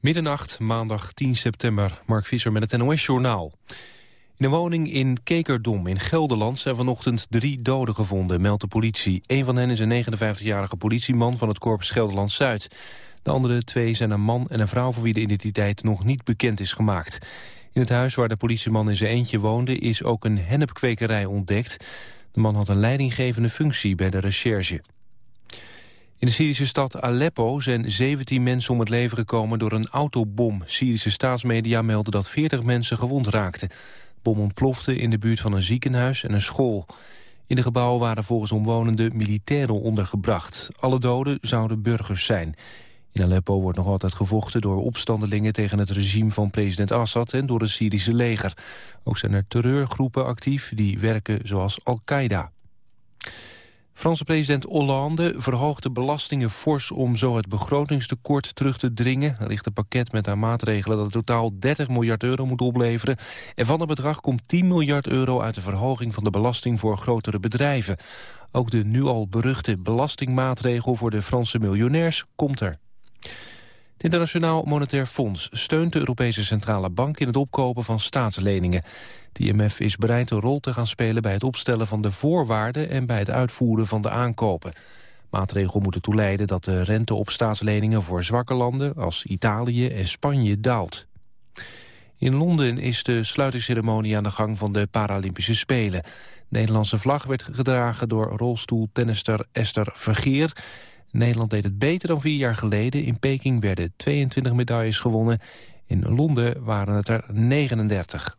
Middernacht, maandag 10 september. Mark Visser met het NOS-journaal. In een woning in Kekerdom in Gelderland zijn vanochtend drie doden gevonden, meldt de politie. Een van hen is een 59-jarige politieman van het korps Gelderland-Zuid. De andere twee zijn een man en een vrouw voor wie de identiteit nog niet bekend is gemaakt. In het huis waar de politieman in zijn eentje woonde is ook een hennepkwekerij ontdekt. De man had een leidinggevende functie bij de recherche. In de Syrische stad Aleppo zijn 17 mensen om het leven gekomen door een autobom. Syrische staatsmedia melden dat 40 mensen gewond raakten. De bom ontplofte in de buurt van een ziekenhuis en een school. In de gebouwen waren volgens omwonenden militairen ondergebracht. Alle doden zouden burgers zijn. In Aleppo wordt nog altijd gevochten door opstandelingen tegen het regime van president Assad en door het Syrische leger. Ook zijn er terreurgroepen actief die werken zoals Al-Qaeda. Franse president Hollande verhoogt de belastingen fors om zo het begrotingstekort terug te dringen. Er ligt een pakket met haar maatregelen dat totaal 30 miljard euro moet opleveren. En van het bedrag komt 10 miljard euro uit de verhoging van de belasting voor grotere bedrijven. Ook de nu al beruchte belastingmaatregel voor de Franse miljonairs komt er. Het Internationaal Monetair Fonds steunt de Europese Centrale Bank in het opkopen van staatsleningen. Het IMF is bereid een rol te gaan spelen bij het opstellen van de voorwaarden en bij het uitvoeren van de aankopen. Maatregelen moeten toeleiden dat de rente op staatsleningen voor zwakke landen als Italië en Spanje daalt. In Londen is de sluitingsceremonie aan de gang van de Paralympische Spelen. De Nederlandse vlag werd gedragen door rolstoeltennister Esther Vergeer. Nederland deed het beter dan vier jaar geleden. In Peking werden 22 medailles gewonnen. In Londen waren het er 39.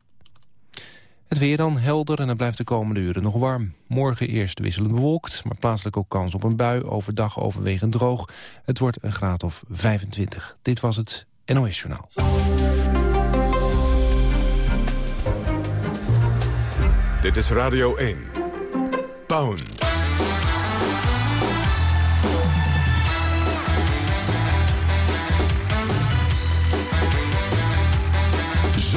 Het weer dan helder en het blijft de komende uren nog warm. Morgen eerst wisselend bewolkt, maar plaatselijk ook kans op een bui. Overdag overwegend droog. Het wordt een graad of 25. Dit was het NOS Journaal. Dit is Radio 1. Pound.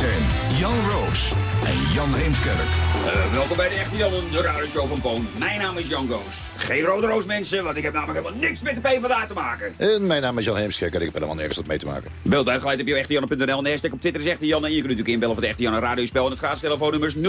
Zijn Jan Roos en Jan Heemskerk. Uh, welkom bij de Echte Jan, de radioshow van Poon. Mijn naam is Jan Goos. Geen rode roos mensen, want ik heb namelijk helemaal niks met de PvdA te maken. En mijn naam is Jan Heemskerk en ik heb helemaal nergens wat mee te maken. Beeld uitgeleid op jouw echtejan.nl en hashtag op Twitter is Echte Jan. En je kunt natuurlijk inbellen voor de Echte Jan een radiospel. En het gratis telefoonnummers 0800-1121.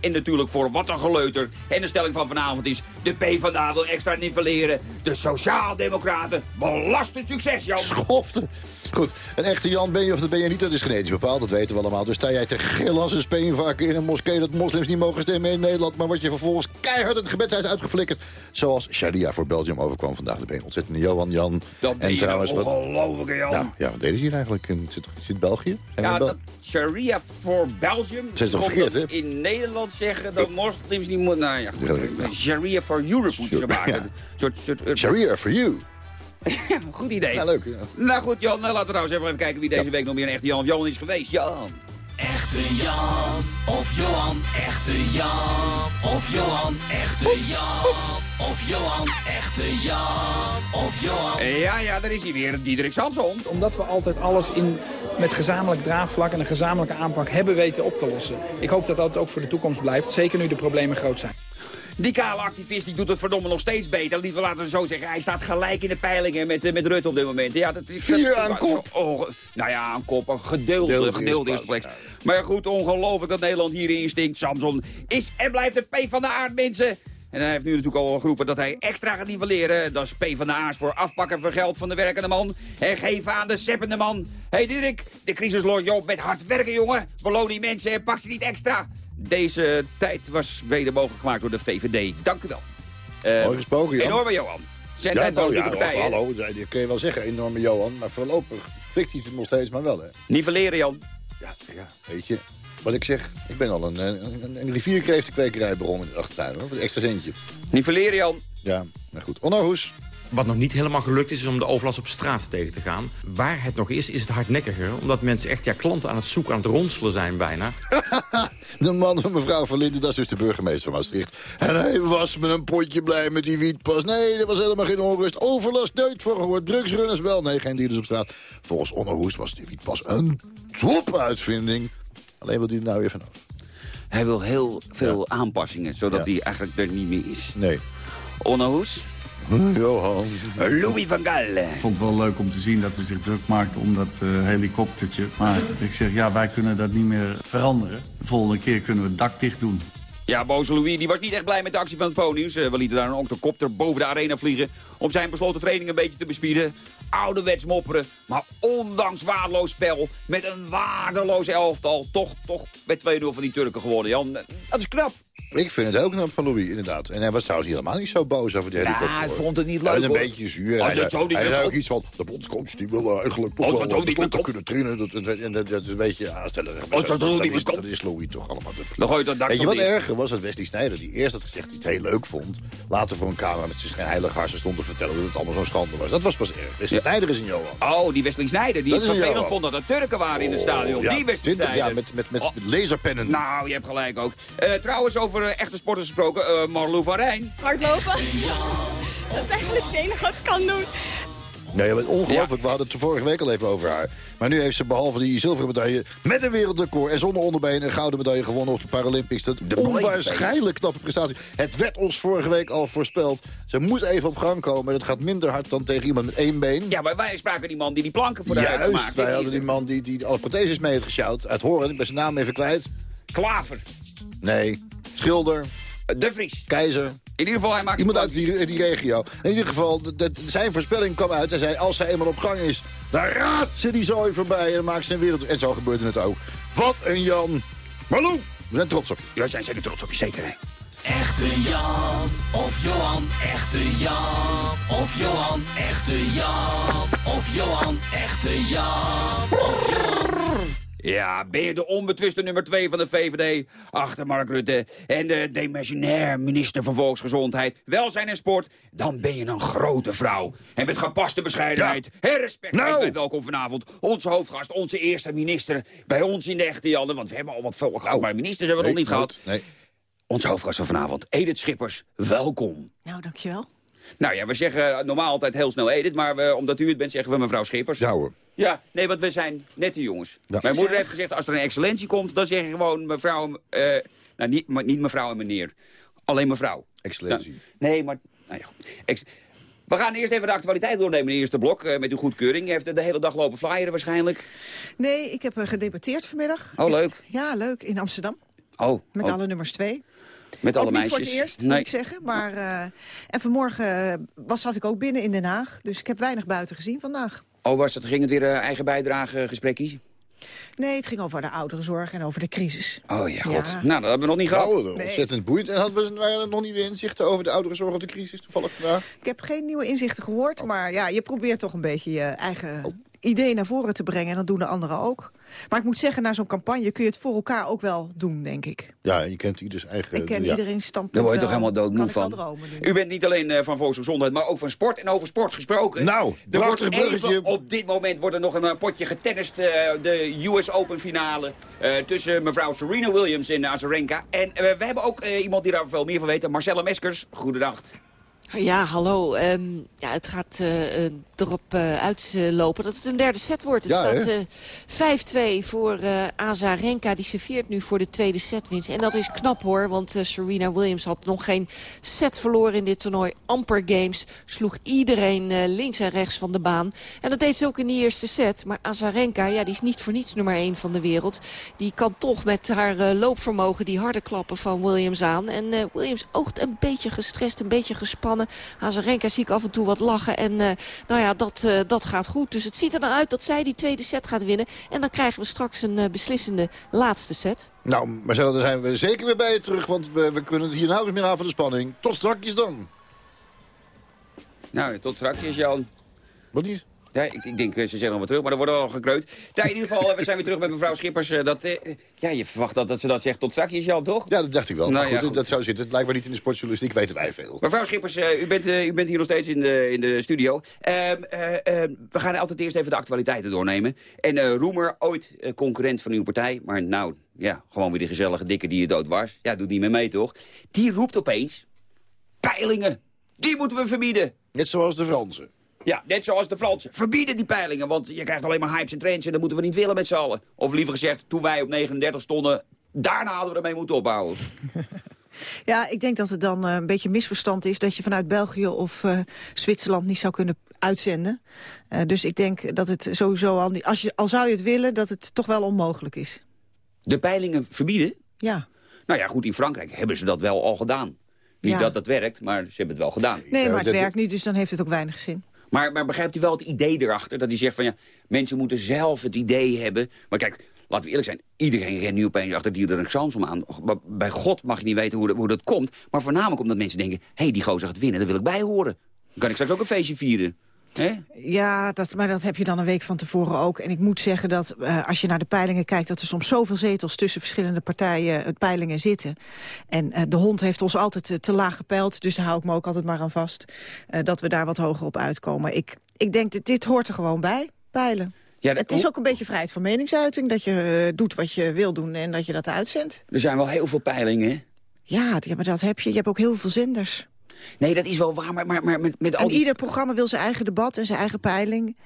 En natuurlijk voor wat een geleuter. En de stelling van vanavond is, de PvdA wil extra nivelleren. De Sociaaldemocraten belasten succes, Jan. Schofte. Goed, een echte Jan ben je of dat ben je niet, dat is genetisch bepaald, dat weten we allemaal. Dus sta jij te gillen als een speenvarken in een moskee dat moslims niet mogen stemmen in Nederland... maar word je vervolgens keihard het gebed uit uitgeflikkerd. Zoals Sharia voor Belgium overkwam vandaag. de ben ontzettende Johan Jan. Dat en trouwens, wat ongelooflijke Jan. Nou, ja, wat deden ze hier eigenlijk? In, zit, zit België? ja, dat Sharia voor Belgium. Ze is toch verkeerd, hè? in Nederland zeggen dat moslims niet moeten... Nou ja, goed, Sharia for Europe moeten ze maken. Soort, soort, Sharia for you. Goed idee. Ja, leuk. Ja. Nou goed, Jan, laten we trouwens even kijken wie deze week nog meer een echte Jan of Johan is geweest. Jan. Echte Jan of Johan, echte Jan of Johan, echte Jan of Johan, echte Jan of Johan. Ja, ja, daar is hij weer, Diederik Samson. Omdat we altijd alles in, met gezamenlijk draagvlak en een gezamenlijke aanpak hebben weten op te lossen. Ik hoop dat dat ook voor de toekomst blijft, zeker nu de problemen groot zijn. Die kale activist die doet het verdomme nog steeds beter. Liever laten we zo zeggen. Hij staat gelijk in de peilingen met, eh, met Rutte op dit moment. Ja, dat is, Vier aan kop. Oh, nou ja, aan kop. Een gedeelde, gedeelde is Maar goed, ongelooflijk dat Nederland hierin stinkt. Samson is en blijft de P van de aard, mensen. En hij heeft nu natuurlijk al geroepen dat hij extra gaat nivelleren. Dat is P van de A's voor afpakken van geld van de werkende man. En geven aan de seppende man. Hé hey Dirk, de crisis loont je op met hard werken, jongen. Beloon die mensen en pak ze niet extra. Deze tijd was mede mogelijk gemaakt door de VVD. Dank u wel. Uh, Mooi gesproken, Jan. Enorme Johan. Zijn ja, nou, ja, erbij, hallo, dat kun je wel zeggen, enorme Johan. Maar voorlopig flikt hij het nog steeds maar wel, hè. Nivelleren, Jan. Ja, ja, weet je. Wat ik zeg, ik ben al een, een, een rivierkreeftenkwekerij begonnen in de achtertuin, hoor. Voor een extra centje. Nivelleren, Jan. Ja, nou goed. Onno Hoes. Wat nog niet helemaal gelukt is, is om de overlast op straat tegen te gaan. Waar het nog is, is het hardnekkiger. Omdat mensen echt ja, klanten aan het zoeken, aan het ronselen zijn bijna. de man van mevrouw van Linden, dat is dus de burgemeester van Maastricht. En hij was met een potje blij met die wietpas. Nee, er was helemaal geen onrust. Overlast nooit voor gehoord. Drugsrunners wel. Nee, geen dealers op straat. Volgens Onno Hoes was die wietpas een topuitvinding. Alleen wil hij er nou weer vanaf. Hij wil heel veel aanpassingen, zodat Ja. hij eigenlijk er niet meer is. Nee. Onno Hoes? Johan. Louis van Gaal. Ik vond het wel leuk om te zien dat ze zich druk maakte om dat eh, helikoptertje. Maar ik zeg, ja, wij kunnen dat niet meer veranderen. De volgende keer kunnen we het dak dicht doen. Ja, boze Louis die was niet echt blij met de actie van het ponies. we lieten daar een octocopter boven de arena vliegen... om zijn besloten training een beetje te bespieden. Ouderwets mopperen, maar ondanks waardeloos spel... met een waardeloos elftal, toch, toch met 2-0 van die Turken geworden, Jan. Dat is knap. Ik vind het heel knap van Louis, inderdaad. En hij was trouwens helemaal niet zo boos over Ja, helikopter. hij hoor. vond het niet Hij leuk, was een hoor. beetje zuur. Als Hij zei, hij ook iets van, de bondscoach die wil eigenlijk toch Als wel niet meer besloten kon. kunnen trainen. Dat, dat, en dat, dat is een beetje aanstellen. Als het zo dat, niet is, dat is Louis toch allemaal. Dan gooi je dat Weet je toch wat erger was? Dat Wesley Sneijder, die eerst had gezegd dat hij het heel leuk vond. Later voor een camera met zijn heilige harsen stond te vertellen dat het allemaal zo'n schande was. Dat was pas erg. Wesley Sneijder is een Johan. Oh, die Wesley Snijder, die Dat vervelend vond dat er Turken waren in het stadion. Ja, die Wesley 20 Sneijder. jaar met, met, met Oh. laserpennen. Nou, je hebt gelijk ook. Eh, trouwens, over eh, echte sporters gesproken, eh Marlou van Rijn. Hardlopen. Dat is eigenlijk het enige wat ik kan doen. Nee, ongelooflijk. We hadden het er vorige week al even over haar. Maar nu heeft ze behalve die zilveren medaille met een wereldrecord... en zonder onderbeen een gouden medaille gewonnen op de Paralympics. Dat De onwaarschijnlijk knappe prestatie. Het werd ons vorige week al voorspeld. Ze moet even op gang komen. Dat gaat minder hard dan tegen iemand met één been. Ja, maar wij spraken die man die die planken voor de heeft Juist, gemaakt. wij hadden die man die, die alle protheses mee heeft gesjouwd. Uit Horen, ik ben zijn naam even kwijt. Klaver. Nee, Schilder, De Vries. Keizer. In ieder geval, hij maakt... Iemand uit die, die regio. In ieder geval, de- de- zijn voorspelling kwam uit. Hij zei, als zij eenmaal op gang is, dan raast ze die zooi voorbij. En dan maakt ze een wereld... En zo gebeurde het ook. Wat een Jan. Marloen, we zijn trots op je. Ja, zijn zeker trots op je, zeker. hè? Echte Jan of Johan, echte Jan of Johan, echte Jan of Johan, echte Jan of Johan. Ja, ben je de onbetwiste nummer 2 van de VVD achter Mark Rutte... en de demissionair minister van Volksgezondheid, Welzijn en Sport... dan ben je een grote vrouw. En met gepaste bescheidenheid en respect Nou. wij welkom vanavond... onze hoofdgast, onze eerste minister bij ons in de echte Janne... want we hebben al wat volk gehad, maar ministers hebben we nog niet gehad. Nee. Onze hoofdgast van vanavond, Edith Schippers, welkom. Nou, dankjewel. Nou ja, we zeggen normaal altijd heel snel Edith... maar we, omdat u het bent, zeggen we mevrouw Schippers. Ja hoor. Ja, nee, want we zijn nette jongens. Ja. Mijn moeder heeft gezegd, als er een excellentie komt... dan zeg je gewoon mevrouw... eh, nou, niet, maar niet mevrouw en meneer. Alleen mevrouw. Excellentie. Nou, nee, maar... Nou ja. Ex- we gaan eerst even de actualiteit doornemen in het eerste blok... eh, met uw goedkeuring. Heeft de hele dag lopen flyeren waarschijnlijk. Nee, ik heb eh, gedebatteerd vanmiddag. Oh, leuk. Ja, leuk. In Amsterdam. Oh, Met oh, alle nummers twee. met alle ook niet meisjes. voor het eerst, nee. moet ik zeggen. Maar, eh, en vanmorgen was, zat ik ook binnen in Den Haag. Dus ik heb weinig buiten gezien vandaag. Oh, was het, ging het weer een eigen bijdrage gesprekje? Nee, het ging over de ouderenzorg en over de crisis. Oh ja, god. Ja. Nou, dat hebben we nog niet gehad. Nou, ontzettend boeiend. En hadden we waren er nog niet weer inzichten over de ouderenzorg of de crisis toevallig vandaag? Ik heb geen nieuwe inzichten gehoord. Maar ja, je probeert toch een beetje je eigen idee naar voren te brengen. En dat doen de anderen ook. Maar ik moet zeggen, na zo'n campagne kun je het voor elkaar ook wel doen, denk ik. Ja, en je kent ieders eigen... Ik ken ja. iedereen standpunt Daar word je toch helemaal doodmoe van. dromen. U bent niet alleen eh, van volksgezondheid, maar ook van sport. En over sport gesproken. Nou, er wordt bruggetje. even, op dit moment wordt er nog een eh, potje getennist. eh, de US Open finale eh, tussen mevrouw Serena Williams en Azarenka. En we hebben ook eh, iemand die daar veel meer van weet. Marcella Meskers. Goedendag. Ja, hallo. Ehm, ja, het gaat eh, eh, erop eh, uitlopen dat het een derde set wordt. Het Ja, staat hè? eh 5-2 voor Azarenka. Die serveert nu voor de tweede setwinst. En dat is knap hoor, want Serena Williams had nog geen set verloren in dit toernooi. Amper games. Sloeg iedereen links en rechts van de baan. En dat deed ze ook in die eerste set. Maar Azarenka, ja, die is niet voor niets nummer 1 van de wereld. Die kan toch met haar loopvermogen die harde klappen van Williams aan. En Williams oogt een beetje gestrest, een beetje gespannen. Azarenka zie ik af en toe wat lachen. En eh, nou ja, dat, eh, dat gaat goed. Dus het ziet er nou uit dat zij die tweede set gaat winnen. En dan krijgen we straks een eh, beslissende laatste set. Nou, Marcella, dan zijn we zeker weer bij je terug, want we, we kunnen het hier nauwelijks meer aan van de spanning. Tot strakjes dan. Nou, tot straks, Jan. Wat niet? Ja, ik, ik denk, eh, ze zeggen nog wat terug, maar er wordt al gekreut. Nou, in ieder geval, eh, we zijn weer terug met mevrouw Schippers. eh, dat, eh, ja, je verwacht dat, dat ze dat zegt tot straks, Jan, toch? Ja, dat dacht ik wel. Nou ja, goed, dat zou zitten. Blijkbaar niet in de sportjournalistiek, weten wij veel. Mevrouw Schippers, u, bent, u bent hier nog steeds in de, in de studio. Ehm, eh, eh, we gaan altijd eerst even de actualiteiten doornemen. En Roemer, ooit concurrent van uw partij, maar nou, ja, gewoon weer die gezellige dikke die je dood was. Ja, doet niet meer mee, toch? Die roept opeens, peilingen, die moeten we verbieden. Net zoals de Fransen. Ja, net zoals de Fransen. Verbieden die peilingen, want je krijgt alleen maar hypes en trends... en dat moeten we niet willen met z'n allen. Of liever gezegd, toen wij op 39 stonden... daarna hadden we ermee moeten ophouden. Ja, ik denk dat het dan eh, een beetje misverstand is... dat je vanuit België of eh, Zwitserland niet zou kunnen uitzenden. Eh, dus ik denk dat het sowieso al niet... Als je, al zou je het willen, dat het toch wel onmogelijk is. De peilingen verbieden? Ja. Nou ja, goed, in Frankrijk hebben ze dat wel al gedaan. Niet Ja. dat dat werkt, maar ze hebben het wel gedaan. Nee, maar het werkt niet, dus dan heeft het ook weinig zin. Maar, maar begrijpt u wel het idee erachter? Dat hij zegt van ja, mensen moeten zelf het idee hebben. Maar kijk, laten we eerlijk zijn. Iedereen rent nu opeens achter Diederik Samsom aan. Maar bij God mag je niet weten hoe dat, hoe dat komt. Maar voornamelijk omdat mensen denken... hé, hey, die gozer gaat winnen, daar wil ik bij horen. Dan kan ik straks ook een feestje vieren. Ja, dat, maar dat heb je dan een week van tevoren ook. En ik moet zeggen dat eh, als je naar de peilingen kijkt... dat er soms zoveel zetels tussen verschillende partijen het peilingen zitten. En eh, de hond heeft ons altijd eh, te laag gepeild. Dus daar hou ik me ook altijd maar aan vast. eh, dat we daar wat hoger op uitkomen. Ik, ik denk, dat dit hoort er gewoon bij, peilen. Ja, het is ook een beetje vrijheid van meningsuiting. Dat je eh, doet wat je wil doen en dat je dat uitzendt. Er zijn wel heel veel peilingen. hè? Ja, die- maar dat heb je. Je hebt ook heel veel zenders. Nee, dat is wel waar, maar, maar, maar met, met al En die... ieder programma wil zijn eigen debat en zijn eigen peiling.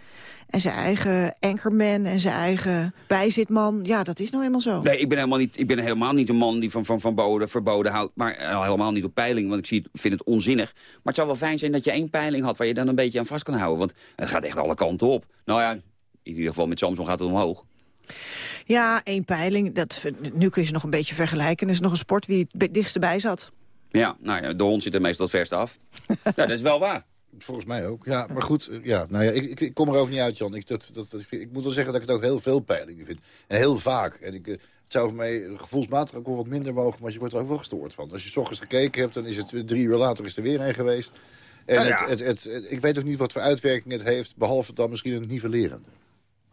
En zijn eigen anchorman en zijn eigen bijzitman. Ja, dat is nou eenmaal zo. Nee, ik ben helemaal niet, ik ben helemaal niet een man die van, van, van boden, verboden houdt. Maar eh, helemaal niet op peiling, want ik zie het, vind het onzinnig. Maar het zou wel fijn zijn dat je één peiling had... waar je dan een beetje aan vast kan houden. Want het gaat echt alle kanten op. Nou ja, in ieder geval met Samsung gaat het omhoog. Ja, één peiling. Dat, nu kun je ze nog een beetje vergelijken. Er is nog een sport wie het dichtst bij zat. Ja, nou ja, de hond zit er meestal het verste af. ja, dat is wel waar. Volgens mij ook. Ja, maar goed, eh, ja, nou ja, ik, ik, ik kom er ook niet uit, Jan. Ik, dat, dat, dat, ik moet wel zeggen dat ik het ook heel veel peilingen vind. En heel vaak. En ik, eh, het zou voor mij gevoelsmatig ook wel wat minder mogen, maar je wordt er ook wel gestoord van. Als je s ochtends gekeken hebt, dan is het weer drie uur later is er weer een geweest. En Nou ja. het, het, het, het- ik weet ook niet wat voor uitwerking het heeft, behalve dan misschien een nivellerende.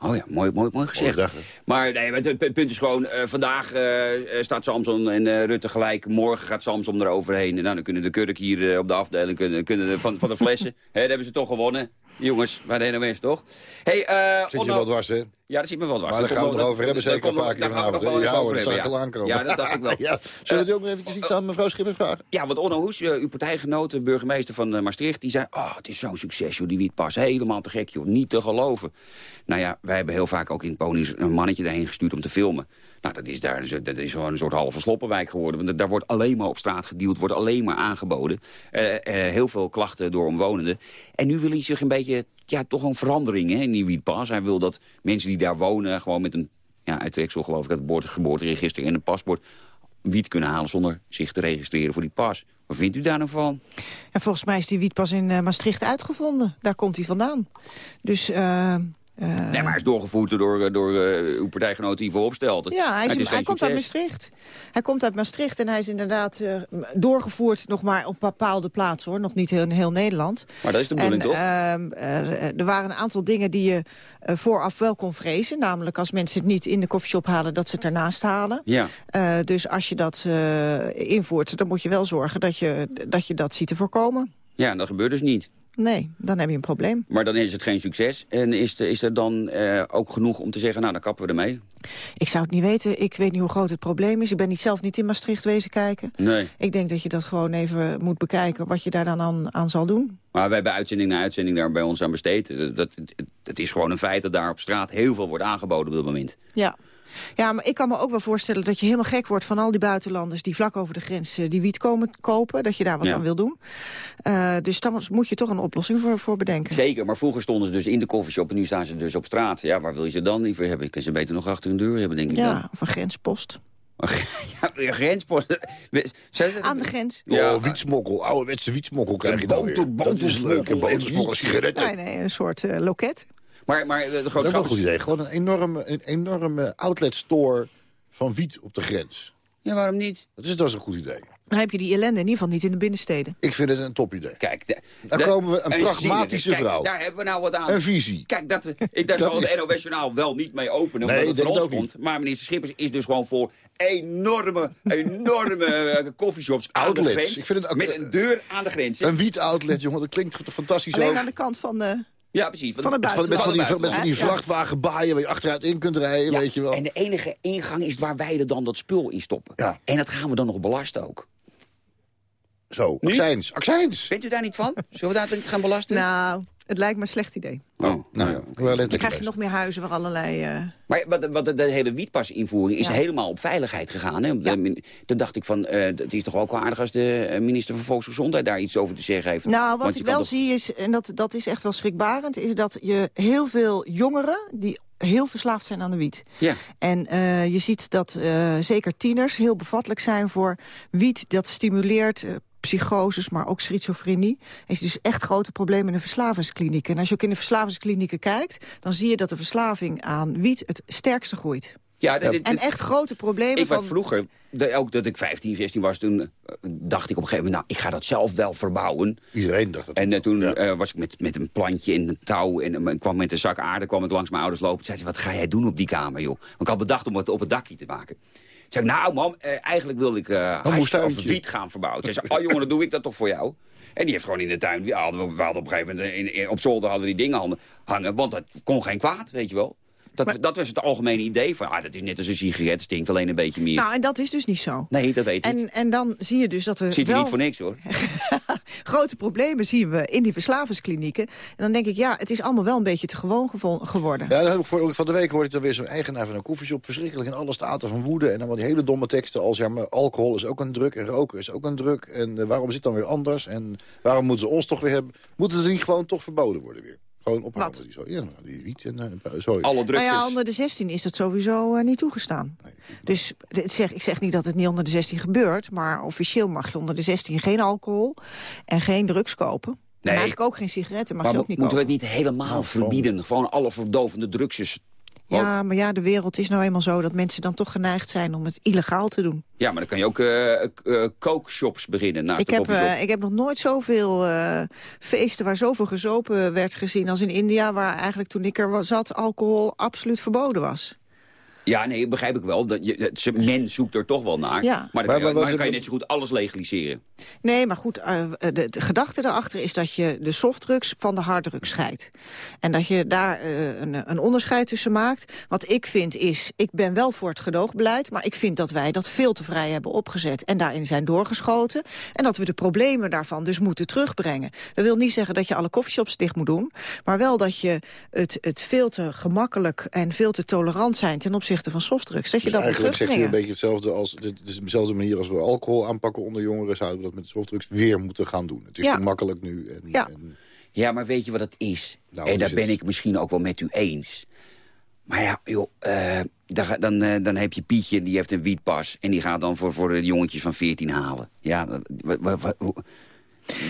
Oh ja, mooi, mooi, mooi gezegd. dag, maar nee, het, het punt is gewoon, eh, vandaag eh, staat Samson en eh, Rutte gelijk. Morgen gaat Samson eroverheen. En nou, dan kunnen de kurk hier op de afdeling kunnen, kunnen van, van de flessen. Hè, dat hebben ze toch gewonnen. Jongens, bij de NOS toch? Hey, eh, Zit je wel dwars, hè? Ja, dat zit me wel dwars. Maar daar gaan we het over hebben, zeker een paar keer vanavond. Ja hoor, dat zag ik al aankomen. Ja, dat dacht ik wel. ja. Zullen we ook nog even iets aan mevrouw Schippers vragen? Ja, want Onno Hoes, eh, uw partijgenoot, de burgemeester van eh, Maastricht... die zei, oh, het is zo'n succes, joh, die wietpas. Helemaal te gek, joh, niet te geloven. Nou ja, wij hebben heel vaak ook in Ponies een mannetje daarheen gestuurd om te filmen. Nou, dat is, daar, dat is gewoon een soort halve sloppenwijk geworden. Want daar wordt alleen maar op straat gedeeld, wordt alleen maar aangeboden. Eh, eh, heel veel klachten door omwonenden. En nu wil hij zich een beetje, ja, toch een verandering hè, in die wietpas. Hij wil dat mensen die daar wonen gewoon met een, ja, uit geloof ik, het geboorte- geboorteregister en een paspoort wiet kunnen halen zonder zich te registreren voor die pas. Wat vindt u daar nou van? En volgens mij is die wietpas in eh, Maastricht uitgevonden. Daar komt hij vandaan. Dus... nee, maar hij is doorgevoerd door, eh, door eh, uw partijgenoot Ivo Opstelten. Ja, hij, is, Het is hij geen komt uit. Maastricht. Hij komt uit Maastricht en hij is inderdaad eh, doorgevoerd nog maar op bepaalde plaatsen, hoor. Nog niet heel, in heel Nederland. Maar dat is de En bedoeling, toch? ehm, er, er waren een aantal dingen die je eh, vooraf wel kon vrezen. Namelijk als mensen het niet in de koffieshop halen, dat ze het ernaast halen. Ja. Eh, dus als je dat eh, invoert, dan moet je wel zorgen dat je, dat je dat ziet te voorkomen. ja, dat gebeurt dus niet. Nee, dan heb je een probleem. Maar dan is het geen succes. En is, is er dan eh, ook genoeg om te zeggen, nou, dan kappen we ermee? Ik zou het niet weten. Ik weet niet hoe groot het probleem is. Ik ben niet zelf niet in Maastricht wezen kijken. Nee. Ik denk dat je dat gewoon even moet bekijken wat je daar dan aan, aan zal doen. Maar we hebben uitzending na uitzending daar bij ons aan besteed. Dat, dat, het is gewoon een feit dat daar op straat heel veel wordt aangeboden op dit moment. Ja. Ja, maar ik kan me ook wel voorstellen dat je helemaal gek wordt van al die buitenlanders die vlak over de grens eh, die wiet komen kopen. Dat je daar wat Ja. aan wil doen. Eh, dus dan moet je toch een oplossing voor, voor bedenken. Zeker, maar vroeger stonden ze dus in de koffieshop en nu staan ze dus op straat. Ja, waar wil je ze dan liever hebben? Ik kan ze beter nog achter een deur hebben, denk ik dan. Ja, of een grenspost. Ja, een grenspost. Aan de grens. Ja. Oh, wietsmokkel, ouderwetse wietsmokkel krijg je dan boter- weer. Dat is leuk, een botersmokkel, sigaretten. Nee, nee, een soort eh, loket. Maar, maar de, de Dat is wel een goed idee. Gewoon een enorme, een enorme outlet store van wiet op de grens. Ja, waarom niet? Dat is, dat is een goed idee. Dan heb je die ellende in ieder geval niet in de binnensteden. Ik vind het een topidee. Kijk, de- de- komen we een en pragmatische Kijk, vrouw. Daar hebben we nou wat aan. Een visie. Kijk, dat, ik, daar Dat zal is- de NOS Journaal wel niet mee openen, Nee, omdat het van het ons komt. Maar minister Schippers is dus gewoon voor enorme, enorme eh, coffeeshops aan de Outlets. grens. Ik vind het ook- met een deur aan de grens. Een wiet-outlet, jongen, dat klinkt fantastisch Alleen ook. aan de kant van de... Ja, precies. Van het Met van, met van die, buitenland. van die vrachtwagenbaaien waar je achteruit in kunt rijden, Ja, weet je wel. En de enige ingang is waar wij er dan dat spul in stoppen. Ja. En dat gaan we dan nog belasten ook. Zo, Nu? accijns, accijns. Bent u daar niet van? Zullen we daar niet gaan belasten? Nou, Het lijkt me een slecht idee. Oh, Nou ja, wel Dan krijg je nog meer huizen waar allerlei... eh, Maar wat, wat de, de hele wietpasinvoering is Ja. helemaal op veiligheid gegaan. Hè? Min- Toen dacht ik van, eh het is toch ook wel aardig als de eh, minister van Volksgezondheid daar iets over te zeggen heeft. Nou, wat Want ik wel toch- zie is, en dat, dat is echt wel schrikbarend... is dat je heel veel jongeren die heel verslaafd zijn aan de wiet. Ja. En eh, je ziet dat eh, zeker tieners heel bevattelijk zijn voor wiet... dat stimuleert eh, psychoses, maar ook schizofrenie. Is dus echt grote problemen in de verslavingsklinieken. En als je ook in de verslavingsklinieken kijkt... dan zie je dat de verslaving aan wiet het sterkste groeit. Ja, dit- dit- En echt grote problemen Ik van... vroeger, de- ook dat ik 15, 16 was, toen eh, dacht ik op een gegeven moment... nou, ik ga dat zelf wel verbouwen. Iedereen dacht dat. En eh, toen eh, was ik met, met een plantje in een touw en ik kwam met een zak aarde kwam ik langs mijn ouders lopen. Toen zei ze, wat ga jij doen op die kamer, joh? Want ik had bedacht om het op het dakje te maken. Zei ik, nou mam, eh, eigenlijk wilde ik of moestuintje. wiet gaan verbouwen. Toen zei ze, oh jongen, dan doe ik dat toch voor jou? En die heeft gewoon in de tuin, we hadden, we op een gegeven moment in, in- op zolder hadden we die dingen hangen- hangen. Want dat kon geen kwaad, weet je wel. Dat, dat was het algemene idee van, ah, dat is net als een sigaret, stinkt alleen een beetje meer. Nou, en dat is dus niet zo. nee, dat weet ik. En, en dan zie je dus dat er Zit er wel niet voor niks hoor. grote problemen zien we in die verslavingsklinieken. En dan denk ik, ja, het is allemaal wel een beetje te gewoon geworden. Ja, dan heb ik voor, ook van de week hoorde ik dan weer zo'n eigenaar van een koffieshop. Verschrikkelijk in alle staten van woede. En dan wel die hele domme teksten als... ja, maar alcohol is ook een druk en roken is ook een druk. En eh, waarom is het dan weer anders? En waarom moeten ze ons toch weer hebben? Moeten ze niet gewoon toch verboden worden weer? Gewoon ophouden. Die, zo, ja, die wiet en eh, zo. Alle Nou ja, onder de 16 is dat sowieso eh, niet toegestaan. Dus het zeg, ik zeg niet dat het niet onder de 16 gebeurt... maar officieel mag je onder de 16 geen alcohol en geen drugs kopen. En eigenlijk ook geen sigaretten mag maar je ook niet moeten we het niet helemaal verbieden? Gewoon alle verdovende Ja, maar ja, de wereld is nou eenmaal zo dat mensen dan toch geneigd zijn om het illegaal te doen. Ja, maar dan kan je ook eh eh, kookshops beginnen naast Ik heb, eh, ik heb nog nooit zoveel feesten waar zoveel gezopen werd gezien als in India... waar eigenlijk toen ik er zat alcohol absoluut verboden was. Ja, nee, begrijp ik wel. Dat je, men zoekt er toch wel naar. Ja. Maar dan, Maar- kan je, maar wat- maar dan kan je net zo goed alles legaliseren. Nee, maar goed, eh, de, de gedachte daarachter is dat je de softdrugs van de harddrugs scheidt. En dat je daar eh, een, een onderscheid tussen maakt. Wat ik vind is, ik ben wel voor het gedoogbeleid... maar ik vind dat wij dat veel te vrij hebben opgezet en daarin zijn doorgeschoten. En dat we de problemen daarvan dus moeten terugbrengen. Dat wil niet zeggen dat je alle coffeeshops dicht moet doen... maar wel dat je het, het veel te gemakkelijk en veel te tolerant zijn... ten opzichte van softdrugs, dat je Dus dat eigenlijk zegt u een beetje hetzelfde als... Dit is dezelfde manier als we alcohol aanpakken onder jongeren... zouden we dat met de softdrugs weer moeten gaan doen. Het is Ja. te makkelijk nu. En, Ja. en- Ja, maar weet je wat het is? Nou, en daar ben het? ik misschien ook wel met u eens. Maar ja, joh, eh, dan, dan, eh, dan heb je Pietje, die heeft een wietpas... en die gaat dan voor, voor de jongetjes van 14 halen. Ja, wat,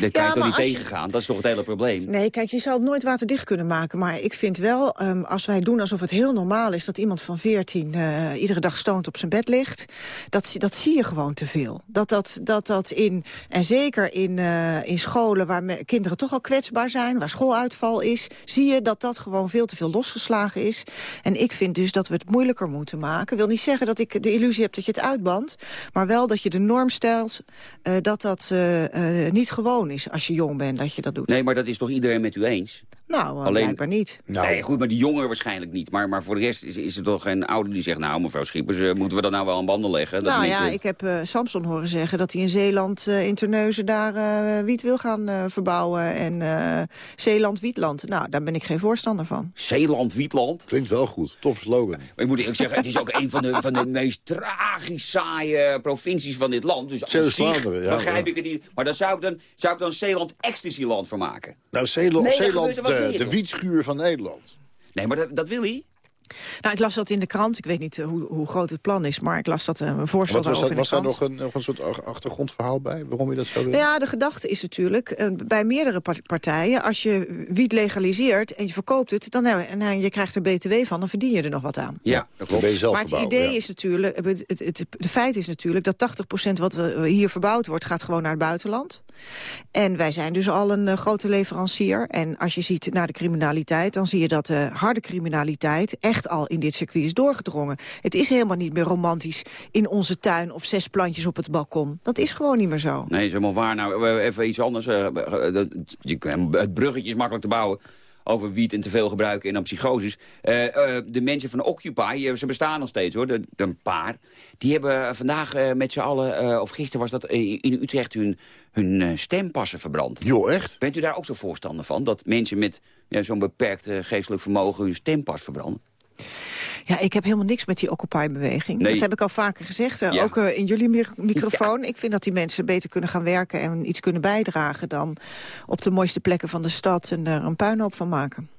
dat kan Ja, je toch niet je- tegengaan? Dat is toch het hele probleem? Nee, kijk, je zal het nooit waterdicht kunnen maken. Maar ik vind wel, ehm, als wij doen alsof het heel normaal is... dat iemand van 14 eh, iedere dag stoned op zijn bed ligt... dat, zie- dat zie je gewoon te veel. Dat dat, dat, dat in, en zeker in, eh, in scholen waar me- kinderen toch al kwetsbaar zijn... waar schooluitval is, zie je dat dat gewoon veel te veel losgeslagen is. En ik vind dus dat we het moeilijker moeten maken. wil niet zeggen dat ik de illusie heb dat je het uitbandt... maar wel dat je de norm stelt eh, dat dat niet gewoon is als je jong bent dat je dat doet. Nee, maar dat is toch iedereen met u eens? Nou, eh, Alleen- blijkbaar niet. Nou, nee, goed, maar die jongeren waarschijnlijk niet. Maar, maar voor de rest is, is er toch een ouder die zegt... nou, mevrouw Schippers, eh, moeten we dat nou wel aan banden leggen? Dat nou ja, mensen- ik heb eh, Samson horen zeggen dat hij in Zeeland eh, in Terneuzen daar eh, wiet wil gaan eh, verbouwen. En eh, Zeeland, Wietland. Nou, daar ben ik geen voorstander van. Zeeland, Wietland. Klinkt wel goed. Tof slogan. Maar ik moet eerlijk zeggen, het is ook een van de, van de meest tragisch saaie provincies van dit land. Dus zich Zeeuws-Vlaanderen, ja, begrijp ja. ik het niet. Maar daar zou ik dan, zou ik dan Zeeland Ecstasy-land van maken. Nou, Zeeland, Nee, Zeeland wat de, wietschuur van Nederland. Nee, maar dat, dat wil hij. Nou, ik las dat in de krant. Ik weet niet eh, hoe, hoe groot het plan is, maar ik las dat eh, een voorstel Wat was, dat, in de was daar krant. nog een, nog een soort ach- achtergrondverhaal bij? Waarom je dat zou willen? Nou ja, de gedachte is natuurlijk, eh, bij meerdere par- partijen... als je wiet legaliseert en je verkoopt het... Dan, nou, en eh, je krijgt er btw van, dan verdien je er nog wat aan. Ja, dat klopt. ben je zelf maar het verbouwen, idee ja. is natuurlijk, het, het, het, de feit is natuurlijk dat 80% wat we hier verbouwd wordt, gaat gewoon naar het buitenland. En wij zijn dus al een eh, grote leverancier. En als je ziet naar de criminaliteit, dan zie je dat de harde criminaliteit echt al in dit circuit is doorgedrongen. Het is helemaal niet meer romantisch in onze tuin of zes plantjes op het balkon. Dat is gewoon niet meer zo. Nee, is helemaal waar. Nou, even iets anders. eh, eh, Het bruggetje is makkelijk te bouwen. Over wiet en te veel gebruiken en dan psychoses. Eh, eh, de mensen van Occupy, eh, ze bestaan nog steeds hoor, de, de een paar. Die hebben vandaag met z'n allen, of gisteren was dat, in Utrecht hun, hun stempassen verbrand. Joh, echt? Bent u daar ook zo voorstander van? Dat mensen met ja, zo'n beperkt geestelijk vermogen hun stempas verbranden? Ja, ik heb helemaal niks met die Occupy-beweging. Nee. Dat heb ik al vaker gezegd, Ja. ook eh, in jullie mi- microfoon. Ik vind dat die mensen beter kunnen gaan werken en iets kunnen bijdragen... dan op de mooiste plekken van de stad en er een puinhoop van maken.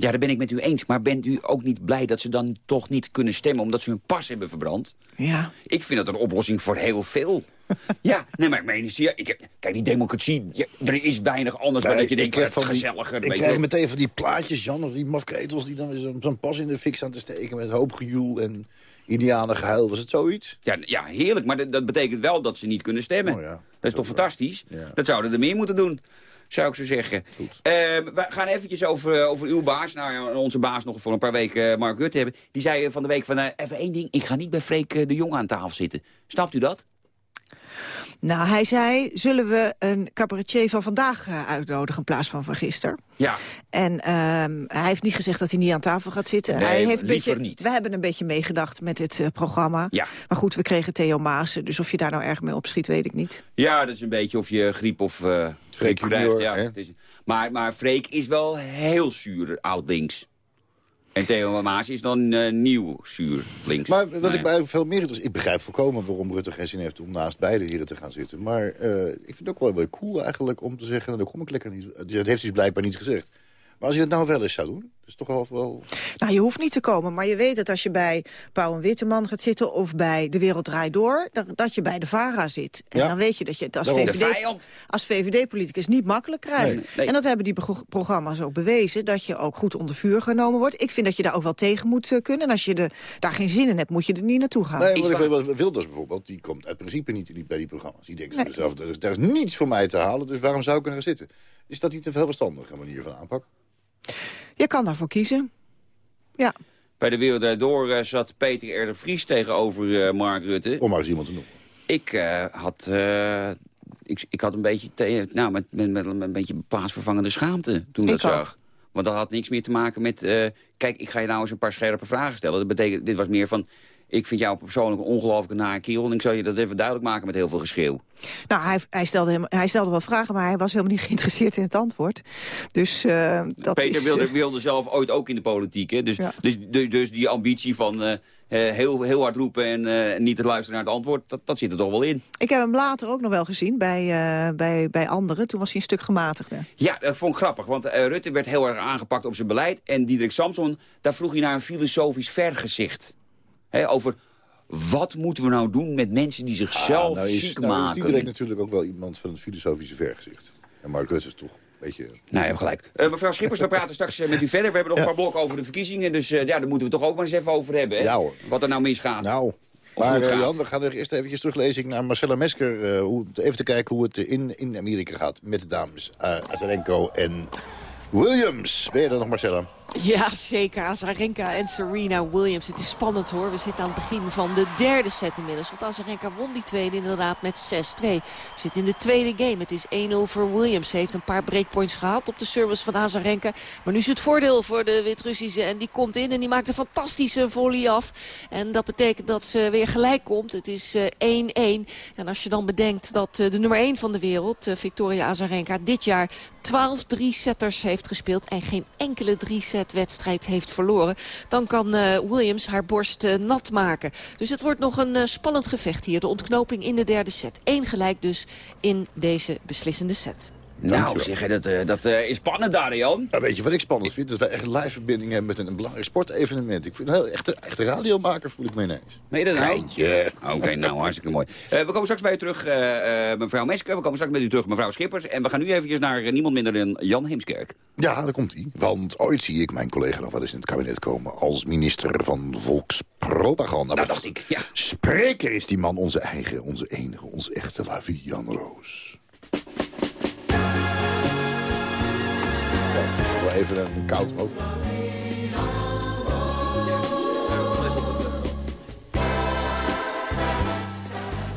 Ja, daar ben ik met u eens. Maar bent u ook niet blij dat ze dan toch niet kunnen stemmen... omdat ze hun pas hebben verbrand? Ja. Ik vind dat een oplossing voor heel veel. ja, nee, maar ik meen, zie je, ik heb, kijk, die democratie, ja, er is weinig anders dan dat je denkt, krijg het die- gezelliger. Ik krijg meteen van die plaatjes, Jan, of die mafketels... die dan zo'n pas in de fik staan te steken... met een hoop gejoel en indianengehuil. Was het zoiets? Ja, ja, heerlijk, maar dat, dat betekent wel dat ze niet kunnen stemmen. Oh ja. Dat is toch fantastisch? Ja. Dat zouden er meer moeten doen, zou ik zo zeggen. Eh, we gaan eventjes over, over uw baas, nou ja, onze baas nog voor een paar weken, eh, Mark Rutte hebben. Die zei van de week van, eh, even één ding, ik ga niet bij Freek eh, de Jong aan tafel zitten. Snapt u dat? Nou, hij zei, zullen we een cabaretier van vandaag eh, uitnodigen in plaats van van gisteren? Ja. En ehm, hij heeft niet gezegd dat hij niet aan tafel gaat zitten. Nee, hij heeft beetje, niet. We hebben een beetje meegedacht met dit eh, programma. Ja. Maar goed, we kregen Theo Maassen, dus of je daar nou erg mee opschiet, weet ik niet. Ja, dat is een beetje of je griep of uh, Freek junior, Ja, hè? het maar, maar Freek is wel heel zuur oud-links. En Theo Maas is dan eh, nieuw zuur links. Maar wat Nou ik bij veel meer is, ik begrijp volkomen waarom Rutte geen zin heeft om naast beide heren te gaan zitten. Maar eh, ik vind het ook wel weer cool eigenlijk om te zeggen, nou, dan kom ik lekker niet. Dat heeft hij blijkbaar niet gezegd. Maar als hij dat nou wel eens zou doen, is toch wel... wel... Nou, je hoeft niet te komen, maar je weet dat als je bij Pauw en Witteman gaat zitten... of bij De Wereld Draait Door, dat, dat je bij de VARA zit. En Ja. dan weet je dat je het als VVD, VVD-politicus niet makkelijk krijgt. Nee, nee. En dat hebben die pro- programma's ook bewezen, dat je ook goed onder vuur genomen wordt. Ik vind dat je daar ook wel tegen moet eh, kunnen. En als je de, daar geen zin in hebt, moet je er niet naartoe gaan. Nee, weet, Wilders bijvoorbeeld, die komt uit principe niet, niet bij die programma's. Die denkt Nee. zichzelf, daar is, daar is niets voor mij te halen, dus waarom zou ik er gaan zitten? Is dat niet een veel verstandige manier van aanpak? Je kan daarvoor kiezen. Ja. Bij de Wereld Door eh, zat Peter Erder Vries tegenover eh, Mark Rutte. Om maar eens iemand te noemen. Ik eh, had... eh, ik, ik had een beetje, te- nou, met, met, met een beetje plaatsvervangende schaamte toen ik dat ook. zag. Want dat had niks meer te maken met... eh, kijk, ik ga je nou eens een paar scherpe vragen stellen. Dat betekent, dit was meer van... Ik vind jou persoonlijk een ongelooflijke nare kerel... en ik zal je dat even duidelijk maken met heel veel geschreeuw. Nou, hij, hij, stelde hem, hij stelde wel vragen, maar hij was helemaal niet geïnteresseerd in het antwoord. Dus eh, dat Peter is... wilde, eh, wilde zelf ooit ook in de politiek. Hè? Dus, Ja. dus, dus, dus die ambitie van eh, heel, heel hard roepen en niet te luisteren naar het antwoord... Dat, dat zit er toch wel in. Ik heb hem later ook nog wel gezien bij, bij, bij anderen. Toen was hij een stuk gematigder. Ja, dat vond ik grappig, want Rutte werd heel erg aangepakt op zijn beleid. En Diederik Samson, daar vroeg hij naar een filosofisch vergezicht. Hè, over wat moeten we nou doen met mensen die zichzelf Ah, nou is, ziek nou is maken. Diederik natuurlijk ook wel iemand van het filosofische vergezicht. En Mark Rutte is toch een beetje... Nou, je hebt gelijk. Eh, mevrouw Schippers, we praten straks eh, met u verder. We hebben nog een paar blokken over de verkiezingen. Dus eh, ja, daar moeten we toch ook maar eens even over hebben. Hè? Ja, hoor. Wat er nou misgaat. Nou, Of maar. Jan, we gaan er eerst eventjes teruglezen naar Marcella Mesker. hoe, even te kijken hoe het in, in Amerika gaat met de dames Azarenko en Williams. Ben je er nog, Marcella? Ja, zeker. Azarenka en Serena Williams. Het is spannend hoor. We zitten aan het begin van de derde set inmiddels. Want Azarenka won die tweede inderdaad met 6-2. We zitten in de tweede game. Het is 1-0 voor Williams. Ze heeft een paar breakpoints gehad op de service van Azarenka. Maar nu is het voordeel voor de Wit-Russische. En die komt in en die maakt een fantastische volley af. En dat betekent dat ze weer gelijk komt. Het is eh, 1-1. En als je dan bedenkt dat eh, de nummer 1 van de wereld, eh, Victoria Azarenka, dit jaar 12 drie-setters heeft gespeeld. En geen enkele drie-set wedstrijd heeft verloren. Dan kan eh, Williams haar borst eh, nat maken. Dus het wordt nog een eh, spannend gevecht hier. De ontknoping in de derde set. Eén gelijk dus in deze beslissende set. Nou, zeg dat, eh, dat eh, is spannend daar, Jan. Nou, weet je wat ik spannend vind? Dat wij echt live verbinding hebben met een, een belangrijk sportevenement. Ik vind heel, echt, echt een radiomaker voel ik me ineens. Je dat nou? Geintje. Oké, nou, hartstikke mooi. Eh, we komen straks bij u terug, mevrouw Mesker. We komen straks met u terug, mevrouw Schippers. En we gaan nu eventjes naar niemand minder dan Jan Heemskerk. Ja, daar komt hij. Want ooit zie ik mijn collega nog wel eens in het kabinet komen... als minister van Volkspropaganda. Dat dacht ik, ja. Spreker is die man onze eigen, onze enige, onze echte La Vie Jan Roos. Wel even een koud hoofd.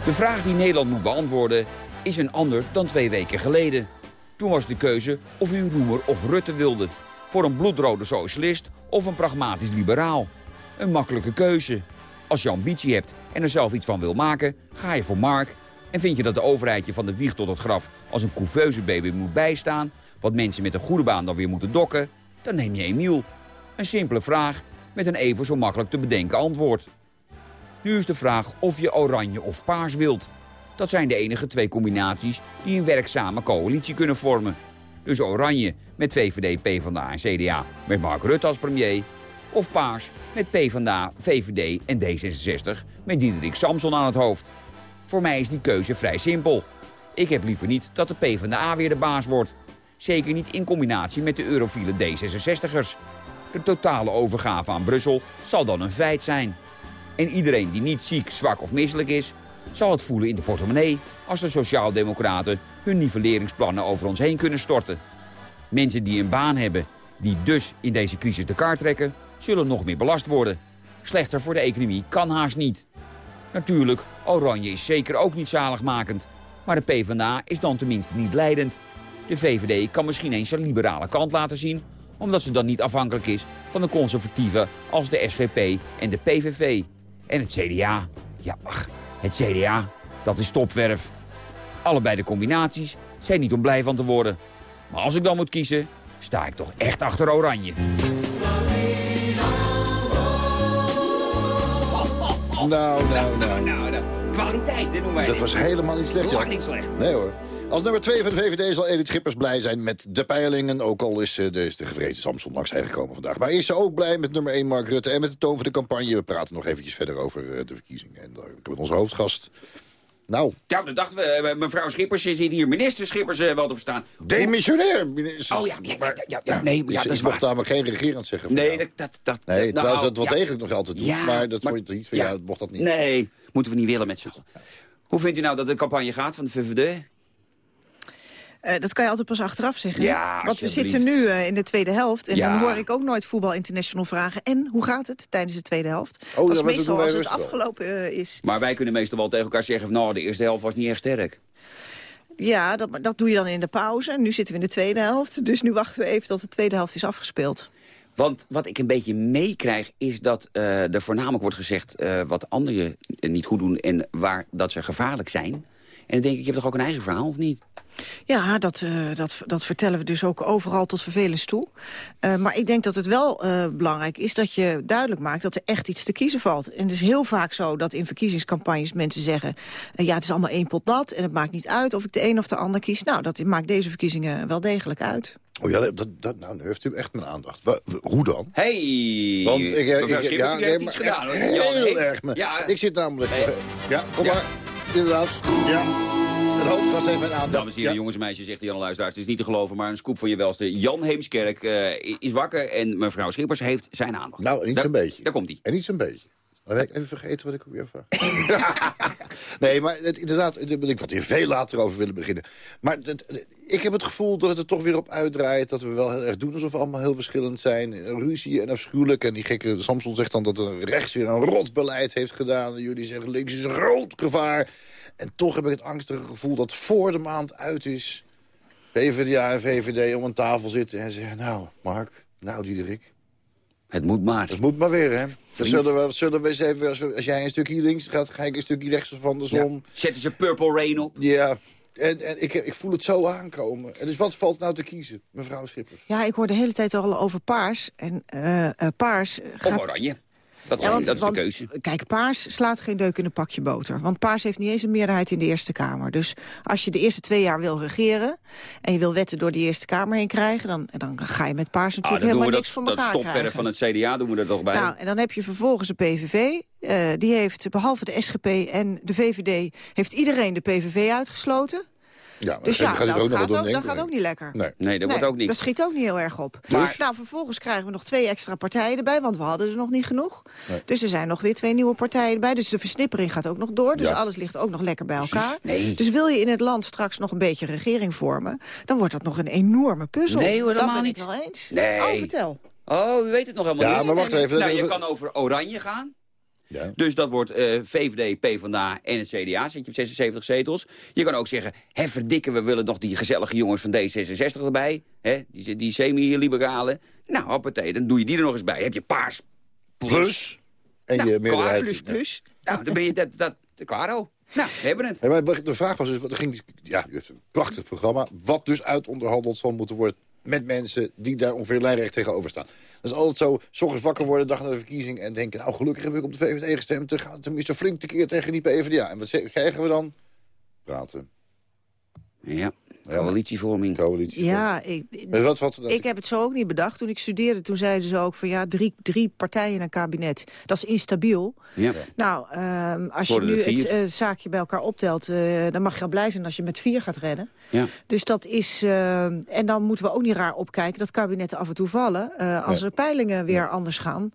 De vraag die Nederland moet beantwoorden is een ander dan twee weken geleden. Toen was de keuze of u Roemer of Rutte wilde. Voor een bloedrode socialist of een pragmatisch liberaal? Een makkelijke keuze. Als je ambitie hebt en er zelf iets van wil maken, ga je voor Mark. En vind je dat de overheid je van de wieg tot het graf als een couveuse baby moet bijstaan... wat mensen met een goede baan dan weer moeten dokken, dan neem je Emiel. Een simpele vraag met een even zo makkelijk te bedenken antwoord. Nu is de vraag of je oranje of paars wilt. Dat zijn de enige twee combinaties die een werkzame coalitie kunnen vormen. Dus oranje met VVD, PvdA en CDA met Mark Rutte als premier... of paars met PvdA, VVD en D66 met Diederik Samson aan het hoofd. Voor mij is die keuze vrij simpel. Ik heb liever niet dat de PvdA weer de baas wordt. Zeker niet in combinatie met de eurofiele D66'ers. De totale overgave aan Brussel zal dan een feit zijn. En iedereen die niet ziek, zwak of misselijk is... zal het voelen in de portemonnee als de sociaaldemocraten... hun nivelleringsplannen over ons heen kunnen storten. Mensen die een baan hebben, die dus in deze crisis de kaart trekken... zullen nog meer belast worden. Slechter voor de economie kan haast niet. Natuurlijk, Oranje is zeker ook niet zaligmakend. Maar de PvdA is dan tenminste niet leidend. De VVD kan misschien eens zijn liberale kant laten zien... omdat ze dan niet afhankelijk is van de conservatieven als de SGP en de PVV. En het CDA. Ja, ach, het CDA, dat is topwerf. Allebei de combinaties zijn niet om blij van te worden. Maar als ik dan moet kiezen, sta ik toch echt achter Oranje. Nou, nou, nou. nou, nou. Kwaliteit, hè, noemen wij Dat was helemaal niet slecht, Lang niet slecht. Nee hoor. Als nummer 2 van de VVD zal Edith Schippers blij zijn met de peilingen. Ook al is eh, de, is de gevreesde Samson langs heen gekomen vandaag. Maar is ze ook blij met nummer 1 Mark Rutte en met de toon van de campagne. We praten nog eventjes verder over eh, de verkiezingen. En uh, met onze hoofdgast. Nou, Ja, dat dachten we. eh, Mevrouw Schippers zit hier. Minister Schippers eh, wel te verstaan. demissionair. minister. Oh ja, ja, ja, ja, ja, nee, maar ja, dat is mocht waar. namelijk geen regerend zeggen. Nee, dat... dat, dat nee nou, ze dat wel degelijk nog altijd doet. Maar dat maar- vond je niet van, ja. mocht dat niet. Nee, moeten we niet willen met z'n allen. Hoe vindt u nou dat de campagne gaat van de VVD? Eh, dat kan je altijd pas achteraf zeggen. Ja, Want we zitten nu eh, in de tweede helft. En Ja. dan hoor ik ook nooit Voetbal International vragen. En hoe gaat het tijdens de tweede helft? Oh, dat is meestal als het afgelopen eh, is. Maar wij kunnen meestal wel tegen elkaar zeggen... van, nou, de eerste helft was niet echt sterk. Ja, dat, dat doe je dan in de pauze. En nu zitten we in de tweede helft. Dus nu wachten we even tot de tweede helft is afgespeeld. Want wat ik een beetje meekrijg is dat er voornamelijk wordt gezegd... wat anderen niet goed doen en waar dat ze gevaarlijk zijn. En dan denk ik, je hebt toch ook een eigen verhaal, of niet? Ja, dat, eh, dat, dat vertellen we dus ook overal tot vervelens toe. Eh, maar ik denk dat het wel eh, belangrijk is dat je duidelijk maakt... dat er echt iets te kiezen valt. En het is heel vaak zo dat in verkiezingscampagnes mensen zeggen... ja, het is allemaal één pot nat en het maakt niet uit of ik de een of de ander kies. Nou, dat maakt deze verkiezingen wel degelijk uit. Oh ja, dat, dat, nou, nu heeft u echt mijn aandacht. Wa- wa- hoe dan? Hey, Want ik, ik, ja, nee, maar gedaan, hoor. Heel heeft- erg. me- Ja. Ik zit namelijk... Nee. Ja, kom Ja. maar. Inderdaad. Ja. Het hoofdgast heeft mijn aandacht. Dames en heren, Ja. jongens en meisjes, zegt Jan Luisteraars. Het is niet te geloven, maar een scoop van je welste. Jan Heemskerk eh, is wakker en mevrouw Schippers heeft zijn aandacht. Nou, niet zo'n beetje. Daar komt hij. En niet zo'n beetje. Dan ben even vergeten wat ik ook weer vraag. nee, maar inderdaad, ik had hier veel later over willen beginnen. Maar ik heb het gevoel dat het er toch weer op uitdraait... dat we wel heel erg doen alsof we allemaal heel verschillend zijn. Ruzie en afschuwelijk. En die gekke Samson zegt dan dat er rechts weer een rotbeleid heeft gedaan. En jullie zeggen links is een groot gevaar. En toch heb ik het angstige gevoel dat voor de maand uit is... PvdA en VVD om een tafel zitten en zeggen... nou, Mark, nou, Diederik, Het moet maar. het moet maar weer, hè? Dan zullen we, zullen we eens even, als, we- als jij een stukje links gaat, ga ik een stukje rechts van de Ja. zon. Zetten ze Purple Rain op. Ja, en, en ik, ik voel het zo aankomen. En dus wat valt nou te kiezen, mevrouw Schippers? Ja, ik hoor de hele tijd al over paars. En eh, eh, paars gaat... Of oranje. Dat is, Ja, want- dat is want, de keuze. Kijk, Paars slaat geen deuk in een pakje boter. Want Paars heeft niet eens een meerderheid in de Eerste Kamer. Dus als je de eerste twee jaar wil regeren... en je wil wetten door de Eerste Kamer heen krijgen... dan, dan ga je met Paars Ah, natuurlijk helemaal niks dat, voor dat elkaar krijgen. van het CDA doen we er toch bij. Nou, en dan heb je vervolgens de PVV. eh, die heeft, behalve de SGP en de VVD... heeft iedereen de PVV uitgesloten. Ja, Dus dat ja, gaat dat, ook nog gaat ook, dat gaat ook niet lekker. Nee. nee, dat wordt ook niks. Dat schiet ook niet heel erg op. Maar- Nou, vervolgens krijgen we nog twee extra partijen erbij, want we hadden er nog niet genoeg. Nee. Dus er zijn nog weer twee nieuwe partijen erbij. Dus de versnippering gaat ook nog door. Dus Ja. alles ligt ook nog lekker bij elkaar. Nee. Dus wil je in het land straks nog een beetje regering vormen... dan wordt dat nog een enorme puzzel. Nee, hoor, dat helemaal ben niet. wel eens. Nee. Oh, vertel. Oh, u weet het nog helemaal Ja, niet. maar wacht even, Nou, dat- je kan over oranje gaan. Ja. Dus dat wordt eh, VVD, PvdA en het CDA. Zit je op 76 zetels. Je kan ook zeggen, hè, verdikken, we willen nog die gezellige jongens van D66 erbij. Hè, die die semi-liberalen. Nou, hoppatee, dan doe je die er nog eens bij. Heb je paars plus. Plus. En Nou, je klaar, meerderheid... plus, plus. Nou, dan ben je dat, dat, klaro. Nou, we hebben het. Maar de vraag was dus, wat ging, ja, u heeft een prachtig programma... wat dus uitonderhandeld zal moeten worden met mensen die daar ongeveer lijnrecht tegenover staan. Dat is altijd zo, s wakker worden, dag na de verkiezing... en denken, nou gelukkig heb ik op de VVD gestemd... dan gaat tenminste flink tekeer tegen die PvdA. En wat krijgen we dan? Praten. Ja, coalitievorming. Coalitie. Ja, ik, Maar wat, wat, ik heb het zo ook niet bedacht. Toen ik studeerde, toen zeiden ze ook van ja, drie, drie partijen in een kabinet. Dat is instabiel. Ja. Nou, ehm, als je nu het eh, zaakje bij elkaar optelt, eh, dan mag je al blij zijn als je met vier gaat redden. Ja. Dus dat is, eh, en dan moeten we ook niet raar opkijken dat kabinetten af en toe vallen. eh, als Ja. er peilingen weer anders gaan.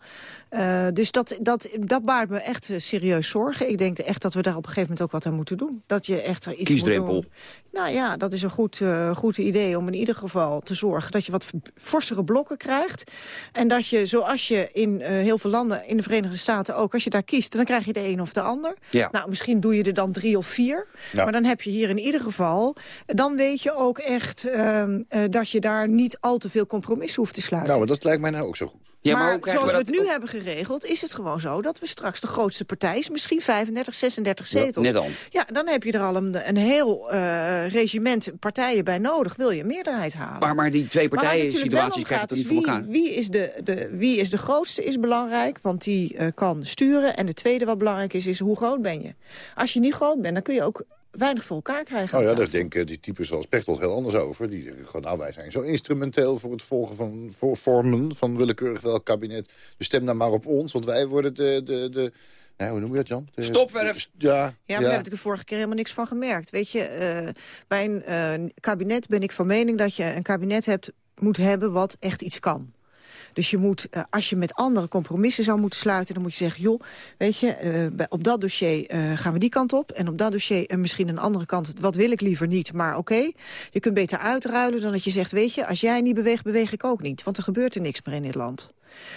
Eh, dus dat, dat, dat baart me echt serieus zorgen. Ik denk echt dat we daar op een gegeven moment ook wat aan moeten doen. Dat je echt er iets Kiesdrempel. moet doen. Nou ja, dat is een goed, eh, goed idee om in ieder geval te zorgen... dat je wat forsere blokken krijgt. En dat je, zoals je in eh, heel veel landen, in de Verenigde Staten ook... als je daar kiest, dan krijg je de een of de ander. Ja. Nou, misschien doe je er dan drie of vier. Ja. Maar dan heb je hier in ieder geval... dan weet je ook echt ehm, eh, dat je daar niet al te veel compromissen hoeft te sluiten. Nou, maar dat lijkt mij nou ook zo goed. Ja, maar krijgen zoals we het nu hebben geregeld, is het gewoon zo... dat we straks de grootste partij is, misschien 35, 36 Ja, zetels. Net dan. Ja, dan heb je er al een, een heel eh, regiment partijen bij nodig. Wil je een meerderheid halen. Maar, maar die twee Maar partijen situaties krijgen het niet voor elkaar. wie, wie, is de, de, wie is de grootste is belangrijk, want die eh, kan sturen. En de tweede wat belangrijk is, is hoe groot ben je. Als je niet groot bent, dan kun je ook weinig voor elkaar krijgen. Nou ja, daar denken die types zoals Pechtold heel anders over. Die zeggen gewoon, nou, wij zijn zo instrumenteel voor het volgen van voor vormen van willekeurig welk kabinet. Dus stem dan maar op ons, want wij worden de... de, de nou, hoe noem je dat, Jan? De- Stopwerf. Ja, Ja, maar ja. daar heb ik de vorige keer helemaal niks van gemerkt. Weet je, eh, bij een eh, kabinet ben ik van mening dat je een kabinet hebt, moet hebben wat echt iets kan. Dus je moet, eh, als je met andere compromissen zou moeten sluiten... dan moet je zeggen, joh, weet je, eh, op dat dossier eh, gaan we die kant op... en op dat dossier misschien een andere kant. Wat wil ik liever niet, maar oké. Je kunt beter uitruilen dan dat je zegt... weet je, als jij niet beweegt, beweeg ik ook niet. Want er gebeurt er niks meer in dit land.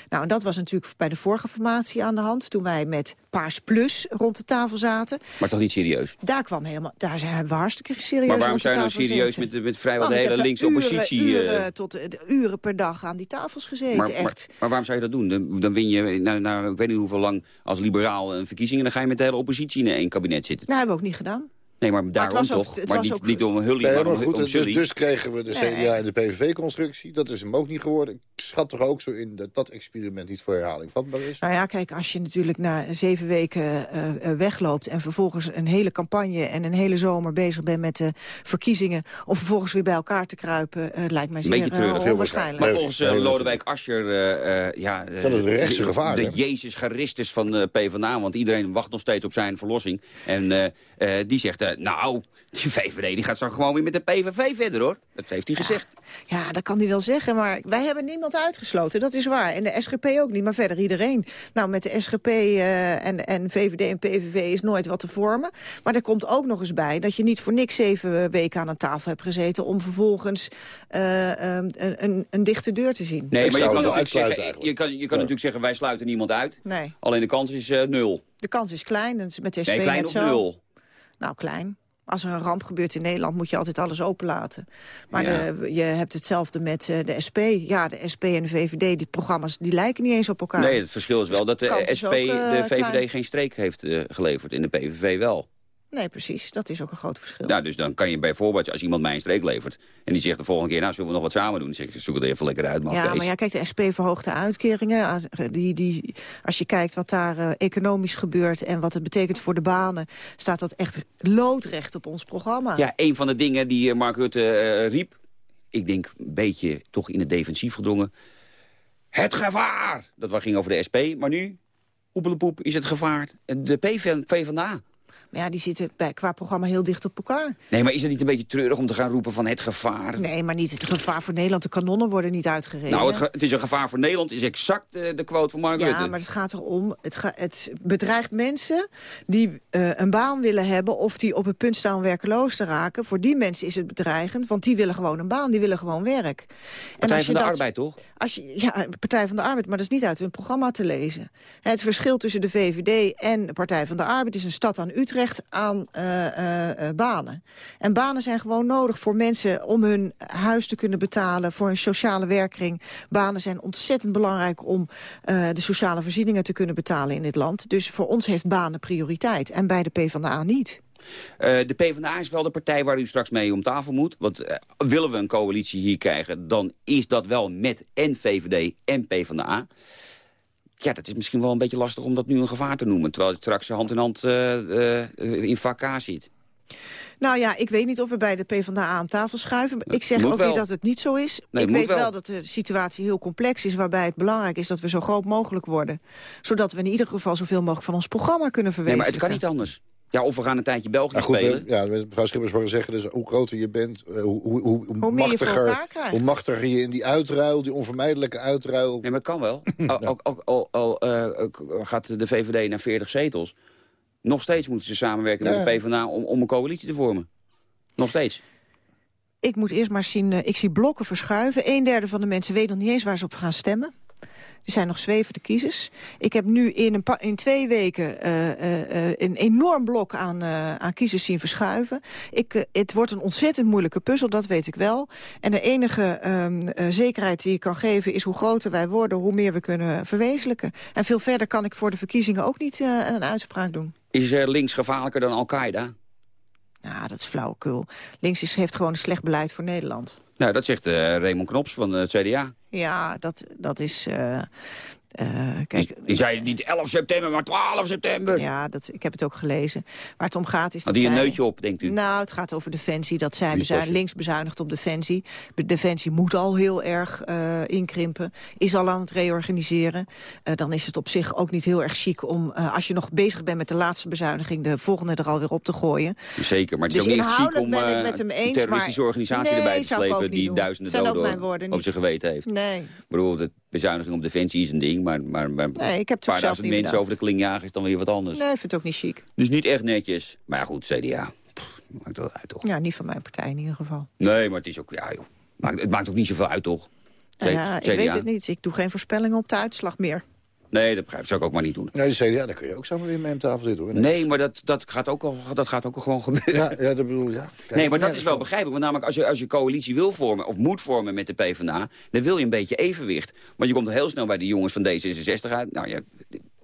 Nou, en dat was natuurlijk bij de vorige formatie aan de hand... toen wij met Paars Plus rond de tafel zaten. Maar toch niet serieus. Daar kwam helemaal, daar zijn we hartstikke serieus Maar waarom zijn we nou serieus met, met vrijwel de hele linkse uren, oppositie? Uren, eh, tot de uren per dag aan die tafels gezeten, maar, maar, echt. maar waarom zou je dat doen? Dan, dan win je, na, na, ik weet niet hoeveel lang, als liberaal een verkiezing... en dan ga je met de hele oppositie in één kabinet zitten. Nou, hebben we ook niet gedaan. Nee, maar daarom was ook- toch? het maar was niet, ook- niet om Nee, maar maar om, goed, om dus, Sully. dus kregen we de Nee. CDA en de PVV-constructie. Dat is hem ook niet geworden. Ik schat er ook zo in dat dat experiment niet voor herhaling vatbaar is. Nou ja, kijk, als je natuurlijk na zeven weken eh, eh, wegloopt... en vervolgens een hele campagne en een hele zomer bezig bent met de verkiezingen... om vervolgens weer bij elkaar te kruipen, eh, lijkt mij zeer Beetje treurig, heel onwaarschijnlijk. Maar volgens eh, Lodewijk Asscher, eh, eh, ja... eh, Dat is de gevaar, De? Jezus Christus van de PvdA, want iedereen wacht nog steeds op zijn verlossing. En eh, eh, die zegt, eh, nou, die VVD die gaat zo gewoon weer met de PVV verder, hoor. Dat heeft hij gezegd. Ja, dat kan hij wel zeggen, maar wij hebben niemand uitgesloten. Dat is waar. En de SGP ook niet, maar verder iedereen. Nou, met de SGP eh, en, en VVD en PVV is nooit wat te vormen. Maar er komt ook nog eens bij dat je niet voor niks zeven weken aan een tafel hebt gezeten... om vervolgens eh, eh, een, een, een dichte deur te zien. Nee, maar je kan, natuurlijk zeggen, je kan, je kan Ja. natuurlijk zeggen, wij sluiten niemand uit. Nee, Alleen de kans is eh, nul. de kans is klein. Dat is met de SP Nee, klein net zo. nul. Nou, klein. Als er een ramp gebeurt in Nederland moet je altijd alles openlaten. Maar Ja. de, je hebt hetzelfde met eh, de SP. Ja, de SP en de VVD, die programma's die lijken niet eens op elkaar. Nee, het verschil is wel dat de SP ook, eh, de VVD klein. geen streek heeft eh, geleverd. In de PVV wel. Nee, precies. Dat is ook een groot verschil. Nou, dus dan kan je bijvoorbeeld, als iemand mij een streek levert... en die zegt de volgende keer, nou, zullen we nog wat samen doen? Dan zeg ik, zoek het even lekker uit, man. Ja, maar ja, kijk, de SP verhoogt de uitkeringen. Als, die, die, als je kijkt wat daar eh, economisch gebeurt en wat het betekent voor de banen... staat dat echt loodrecht op ons programma. Ja, een van de dingen die eh, Mark Rutte eh, riep... ik denk een beetje toch in het defensief gedrongen... het gevaar! Dat ging over de SP, maar nu... Hoepelepoep is het gevaar. De PV PvdA. Maar ja, die zitten bij, qua programma heel dicht op elkaar. Nee, maar is het niet een beetje treurig om te gaan roepen van het gevaar? Nee, maar niet het gevaar voor Nederland. De kanonnen worden niet uitgereden. Nou, het, het is een gevaar voor Nederland, is exact eh, de quote van Mark Ja, Rutte. maar het gaat erom, het, ga, het bedreigt mensen die eh, een baan willen hebben... of die op het punt staan om werkeloos te raken. Voor die mensen is het bedreigend, want die willen gewoon een baan, die willen gewoon werk. Partij als van je de dat- Arbeid, toch? Als je, ja, Partij van de Arbeid, maar dat is niet uit hun programma te lezen. Het verschil tussen de VVD en de Partij van de Arbeid is een stad aan Utrecht toerecht aan eh, eh, eh, banen. En banen zijn gewoon nodig voor mensen om hun huis te kunnen betalen... voor een sociale werking. Banen zijn ontzettend belangrijk om de sociale voorzieningen te kunnen betalen in dit land. Dus voor ons heeft banen prioriteit. En bij de PvdA niet. Eh, de PvdA is wel de partij waar u straks mee om tafel moet. Want willen we een coalitie hier krijgen... dan is dat wel met en VVD en PvdA. Ja, dat is misschien wel een beetje lastig om dat nu een gevaar te noemen... terwijl het straks hand in hand eh, eh, in vak K zit. Nou ja, ik weet niet of we bij de PvdA aan tafel schuiven. Ik zeg ook wel. niet dat het niet zo is. Nee, ik weet wel. wel. dat de situatie heel complex is... waarbij het belangrijk is dat we zo groot mogelijk worden. Zodat we in ieder geval zoveel mogelijk van ons programma kunnen Nee, maar verwezenlijken. het kan niet anders. Ja, of we gaan een tijdje België goed, spelen. we, ja, mevrouw Schippers horen zeggen, dus hoe groter je bent, eh, hoe, hoe, hoe, je machtiger, hoe machtiger je in die uitruil, die onvermijdelijke uitruil. Nee, maar het kan wel. Al, al, al, al, al, eh, gaat de VVD naar 40 zetels. Nog steeds moeten ze samenwerken Ja. met de PvdA om, om een coalitie te vormen. Nog steeds. Ik moet eerst maar zien, eh, ik zie blokken verschuiven. Een derde van de mensen weet nog niet eens waar ze op gaan stemmen. Er zijn nog zwevende kiezers. Ik heb nu in, een in twee weken eh, eh, eh, een enorm blok aan, aan kiezers zien verschuiven. Ik, het wordt een ontzettend moeilijke puzzel, dat weet ik wel. En de enige ehm, eh, zekerheid die ik kan geven is hoe groter wij worden... hoe meer we kunnen verwezenlijken. En veel verder kan ik voor de verkiezingen ook niet een uitspraak doen. Is links gevaarlijker dan Al-Qaeda? Nou, dat is flauwekul. Links is, heeft gewoon een slecht beleid voor Nederland. Nou, dat zegt Raymond Knops van het CDA. Ja, dat, dat is... eh, kijk, Die zei niet 11 september, maar 12 september. ja, dat, ik heb het ook gelezen. Waar het om gaat is Had dat hij een zij- neutje op, denkt u? Nou, het gaat over Defensie. Dat zij bezuin- links bezuinigt op Defensie. Defensie moet al heel erg eh, inkrimpen. Is al aan het reorganiseren. Eh, dan is het op zich ook niet heel erg chic om... eh, als je nog bezig bent met de laatste bezuiniging... de volgende er alweer op te gooien. Zeker, maar het is Dus ook niet chic om ben ik eh, met hem een terroristische maar- organisatie Nee, erbij te slepen... die doen. duizenden doden op zijn geweten heeft. Nee, Ik bedoel, bezuiniging op defensie is een ding... maar, maar, maar nee ik heb paar duizend mensen bedacht. over de kling jagen is dan weer wat anders. Nee, ik vind het ook niet chic. Dus niet echt netjes. Maar ja, goed, CDA. Pff, maakt dat uit, toch? Ja, niet van mijn partij in ieder geval. Nee, maar het is ook... Ja, joh. Maakt, het maakt ook niet zoveel uit, toch? Nou C- ja, ik CDA? weet het niet. Ik doe geen voorspellingen op de uitslag meer. Nee, dat begrijp ik. Zou ik ook maar niet doen. Nee, de CDA, daar kun je ook samen weer mee aan tafel zitten hoor. Nee, maar dat, dat, gaat ook al, dat gaat ook al gewoon gebeuren. Ja, ja, dat bedoel ja. Kijk, Nee, maar dat is wel begrijpelijk. Want namelijk als je, als je coalitie wil vormen, of moet vormen met de PvdA... dan wil je een beetje evenwicht. Want je komt heel snel bij de jongens van D66 uit. Nou ja,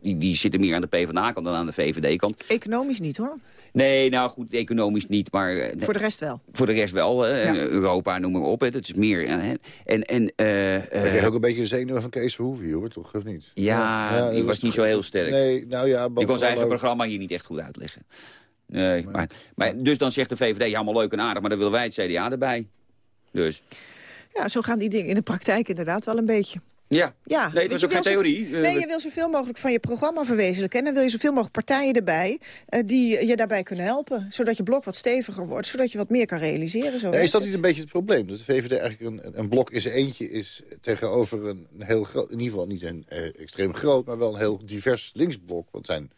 die, die zitten meer aan de PvdA-kant dan aan de VVD-kant. Economisch niet, hoor. Nee, nou goed, economisch niet, maar... eh, Voor de rest wel. voor de rest wel. Ja. Europa, noem maar op. Hè. Dat is meer... eh, hè. En, en, eh, kreeg eh, ook een beetje de zenuwen van Kees Verhoeven, hoor, toch? Of niet? ja, die was niet zo heel sterk. Nee, nou ja. Je kon zijn eigen ook- programma hier niet echt goed uitleggen. Nee, maar, maar, dus dan zegt de VVD, ja, allemaal leuk en aardig... maar dan willen wij het CDA erbij. Dus, Ja, zo gaan die dingen in de praktijk inderdaad wel een beetje. Ja. Ja, Nee, dat want is ook je geen wil theorie. zo- Eh, nee, je wil zoveel mogelijk van je programma verwezenlijken. En dan wil je zoveel mogelijk partijen erbij eh, die je daarbij kunnen helpen. Zodat je blok wat steviger wordt, zodat je wat meer kan realiseren. Zo Ja, is dat het. niet een beetje het probleem? Dat de VVD eigenlijk een, een blok in zijn eentje is tegenover een heel groot... in ieder geval niet een eh, extreem groot, maar wel een heel divers linksblok. Want het zijn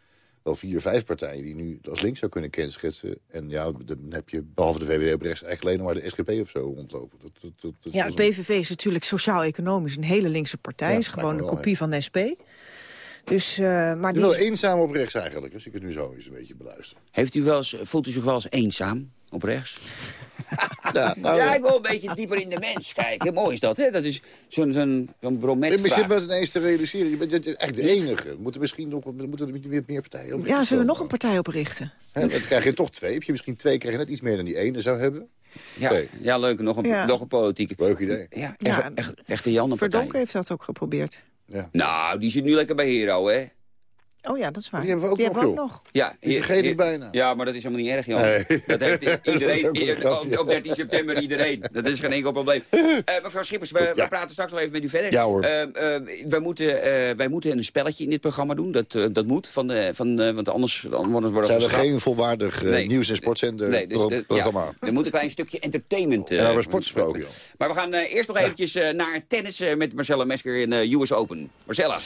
wel vier, vijf partijen die nu als links zou kunnen kenschetsen. En ja, dan heb je behalve de VVD op rechts eigenlijk alleen nog maar de SGP of zo rondlopen. Dat, dat, dat, dat Ja, een- PVV is natuurlijk sociaal-economisch een hele linkse partij. Ja, is gewoon een kopie van de SP. Dus, eh, maar Het die is wel is- eenzaam op rechts eigenlijk, als ik het nu zo eens een beetje beluister. Heeft u wel eens, voelt u zich wel eens eenzaam op rechts? Ja, nou, ja, ik wil een beetje dieper in de mens kijken. Mooi is dat, hè? Dat is zo'n zo'n zo'n bromet Ik zit me ineens te realiseren. Je bent eigenlijk de enige. We moeten misschien nog we moeten er weer meer partijen op. ja, zullen we nog een partij oprichten? Dan krijg je toch twee. Heb je misschien twee, krijg je net iets meer dan die ene zou hebben. Ja, ja leuk. Nog een, Ja. nog een politieke. Leuk idee. Ja, Ja. echt, echt, echte Janne-partij. Verdonken heeft dat ook geprobeerd. Nou, die zit nu lekker bij Hero, hè? Oh ja, dat is waar. Die hebben we ook nog, hebben we joh. nog. Ja, Die vergeet ik bijna. Ja, maar dat is helemaal niet erg, Jan. Nee. Dat heeft Dat iedereen ook een grapje. op, op 13 september iedereen. Dat is geen enkel probleem. Eh, mevrouw Schippers, we, we praten straks wel even met u verder. Ja, hoor. Eh, eh, wij, moeten, eh, wij moeten een spelletje in dit programma doen. Dat, eh, dat moet, van de, van, eh, want anders anders worden we Zijn we geen volwaardig Nee. nieuws- en sportzender Nee, dus, pro- programma? Ja, er moet een klein stukje entertainment... eh, En over sport gesproken, joh. Maar we gaan eh, eerst nog eventjes eh, naar tennis met Marcella Mesker in de US Open. Marcella.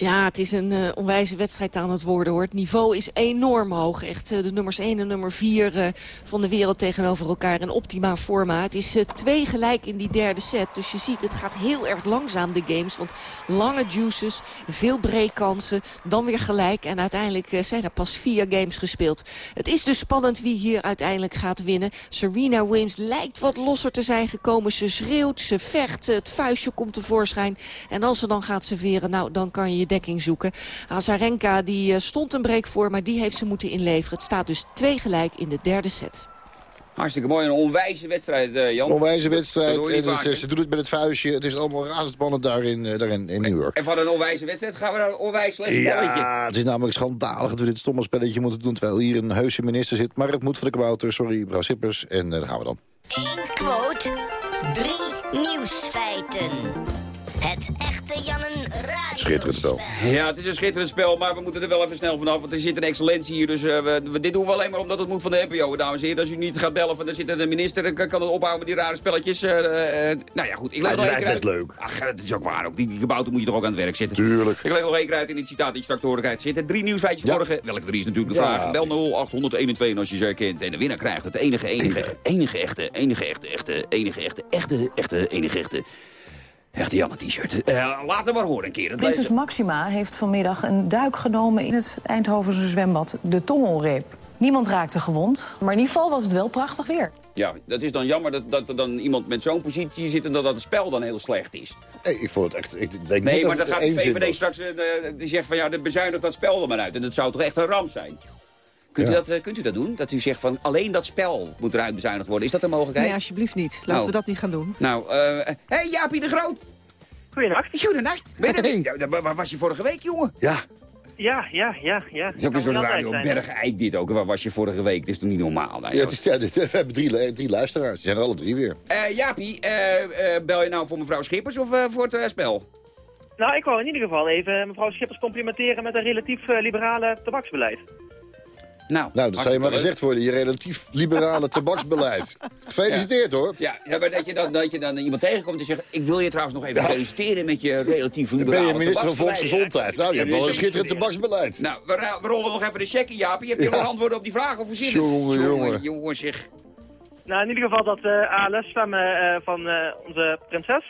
Ja, het is een uh, onwijze wedstrijd aan het worden hoor. Het niveau is enorm hoog. Echt uh, de nummers 1 en nummer 4 uh, van de wereld tegenover elkaar in optima forma. Het is twee gelijk in die derde set. Dus je ziet, het gaat heel erg langzaam de games. Want lange juices, veel breakkansen, dan weer gelijk. En uiteindelijk zijn er pas vier games gespeeld. Het is dus spannend wie hier uiteindelijk gaat winnen. Serena Williams lijkt wat losser te zijn gekomen. Ze schreeuwt, ze vecht, het vuistje komt tevoorschijn. En als ze dan gaat serveren, nou dan kan je dekking zoeken. Azarenka die uh, stond een break voor, maar die heeft ze moeten inleveren. Het staat dus twee gelijk in de derde set. Hartstikke mooi. Een onwijze wedstrijd, uh, Jan. Onwijze wedstrijd. En het, ze doet het met het vuistje. Het is allemaal razendspannend daar in, uh, daar in, in New York. En van een onwijze wedstrijd gaan we naar een onwijs slecht spelletje. Ja, het is namelijk schandalig dat we dit stomme spelletje moeten doen... terwijl hier een heuse minister zit. Maar het moet voor de kabouter. Sorry, mevrouw Sippers. En uh, daar gaan we dan. Eén quote, drie nieuwsfeiten. Het echte Jannen Radio Schitterend spel. Ja, het is een schitterend spel, maar we moeten er wel even snel vanaf. Want er zit een excellentie hier, dus uh, we, we, dit doen we alleen maar omdat het moet van de NPO, dames en heren. Als u niet gaat bellen, van, dan zit er de minister, kan, kan het ophouden met die rare spelletjes. Uh, uh, nou ja, goed. Ik leg dat is eigenlijk best leuk. Ach, dat is ook waar. Ook. Die, die gebouwte moet je toch ook aan het werk zitten. Tuurlijk. Ik leg nog één keer uit in het citaat dat je straks te horen krijgt zitten. Drie nieuwsfeitjes ja. morgen. Welke drie is natuurlijk de ja, vraag. Bel 0821 als je ze herkent. En de winnaar krijgt het enige, enige, enige echte, enige echte, echte, enige echte, echte, echte, enige echte... Echte Janne t-shirt. Uh, laat het maar horen een keer. Prinses Maxima heeft vanmiddag een duik genomen in het Eindhovense zwembad De Tongelreep. Niemand raakte gewond, maar in ieder geval was het wel prachtig weer. Ja, dat is dan jammer dat, dat er dan iemand met zo'n positie zit... en dat, dat het spel dan heel slecht is. Nee, ik vond het echt... Ik denk nee, niet maar dan gaat de VVD straks... Uh, die zegt van ja, de bezuinigt dat spel er maar uit. En dat zou toch echt een ramp zijn? Kunt, ja. u dat, uh, kunt u dat doen? Dat u zegt van alleen dat spel moet eruit bezuinigd worden. Is dat een mogelijkheid? Nee, alsjeblieft niet. Laten Nou. we dat niet gaan doen. Nou, hé uh, hey, Jaapie de Groot. Goedenacht. Goedenacht. Ben je er? Waar was je vorige week, jongen? Ja. Ja, ja, ja, ja. Het is ook een soort radio bergeijk dit ook. Waar was je vorige week? Het is toch niet normaal? Nou, Ja, het is, ja, we hebben drie, drie luisteraars. Die zijn er alle drie weer. Eh, Jaapie, eh, eh, bel je nou voor mevrouw Schippers of eh, voor het eh, spel? Nou, ik wou in ieder geval even mevrouw Schippers complimenteren met een relatief eh, liberale tabaksbeleid. Nou, Nou, dat zou je maar gezegd worden. Je relatief liberale tabaksbeleid. Gefeliciteerd hoor. Ja, ja, maar dat je, dan, dat je dan iemand tegenkomt en zegt... ik wil je trouwens nog even feliciteren met je relatief Dan ben liberale je minister van tabaksbeleid. Volksgezondheid. Nou, je hebt wel een schitterend tabaksbeleid. Nou, we, we rollen nog even de checkie, Jaapie. Heb je Ja. nog antwoorden op die vragen of voorzien? Jongen, jongen. jongen, zeg. Nou, in ieder geval dat uh, eh, van eh, onze prinses.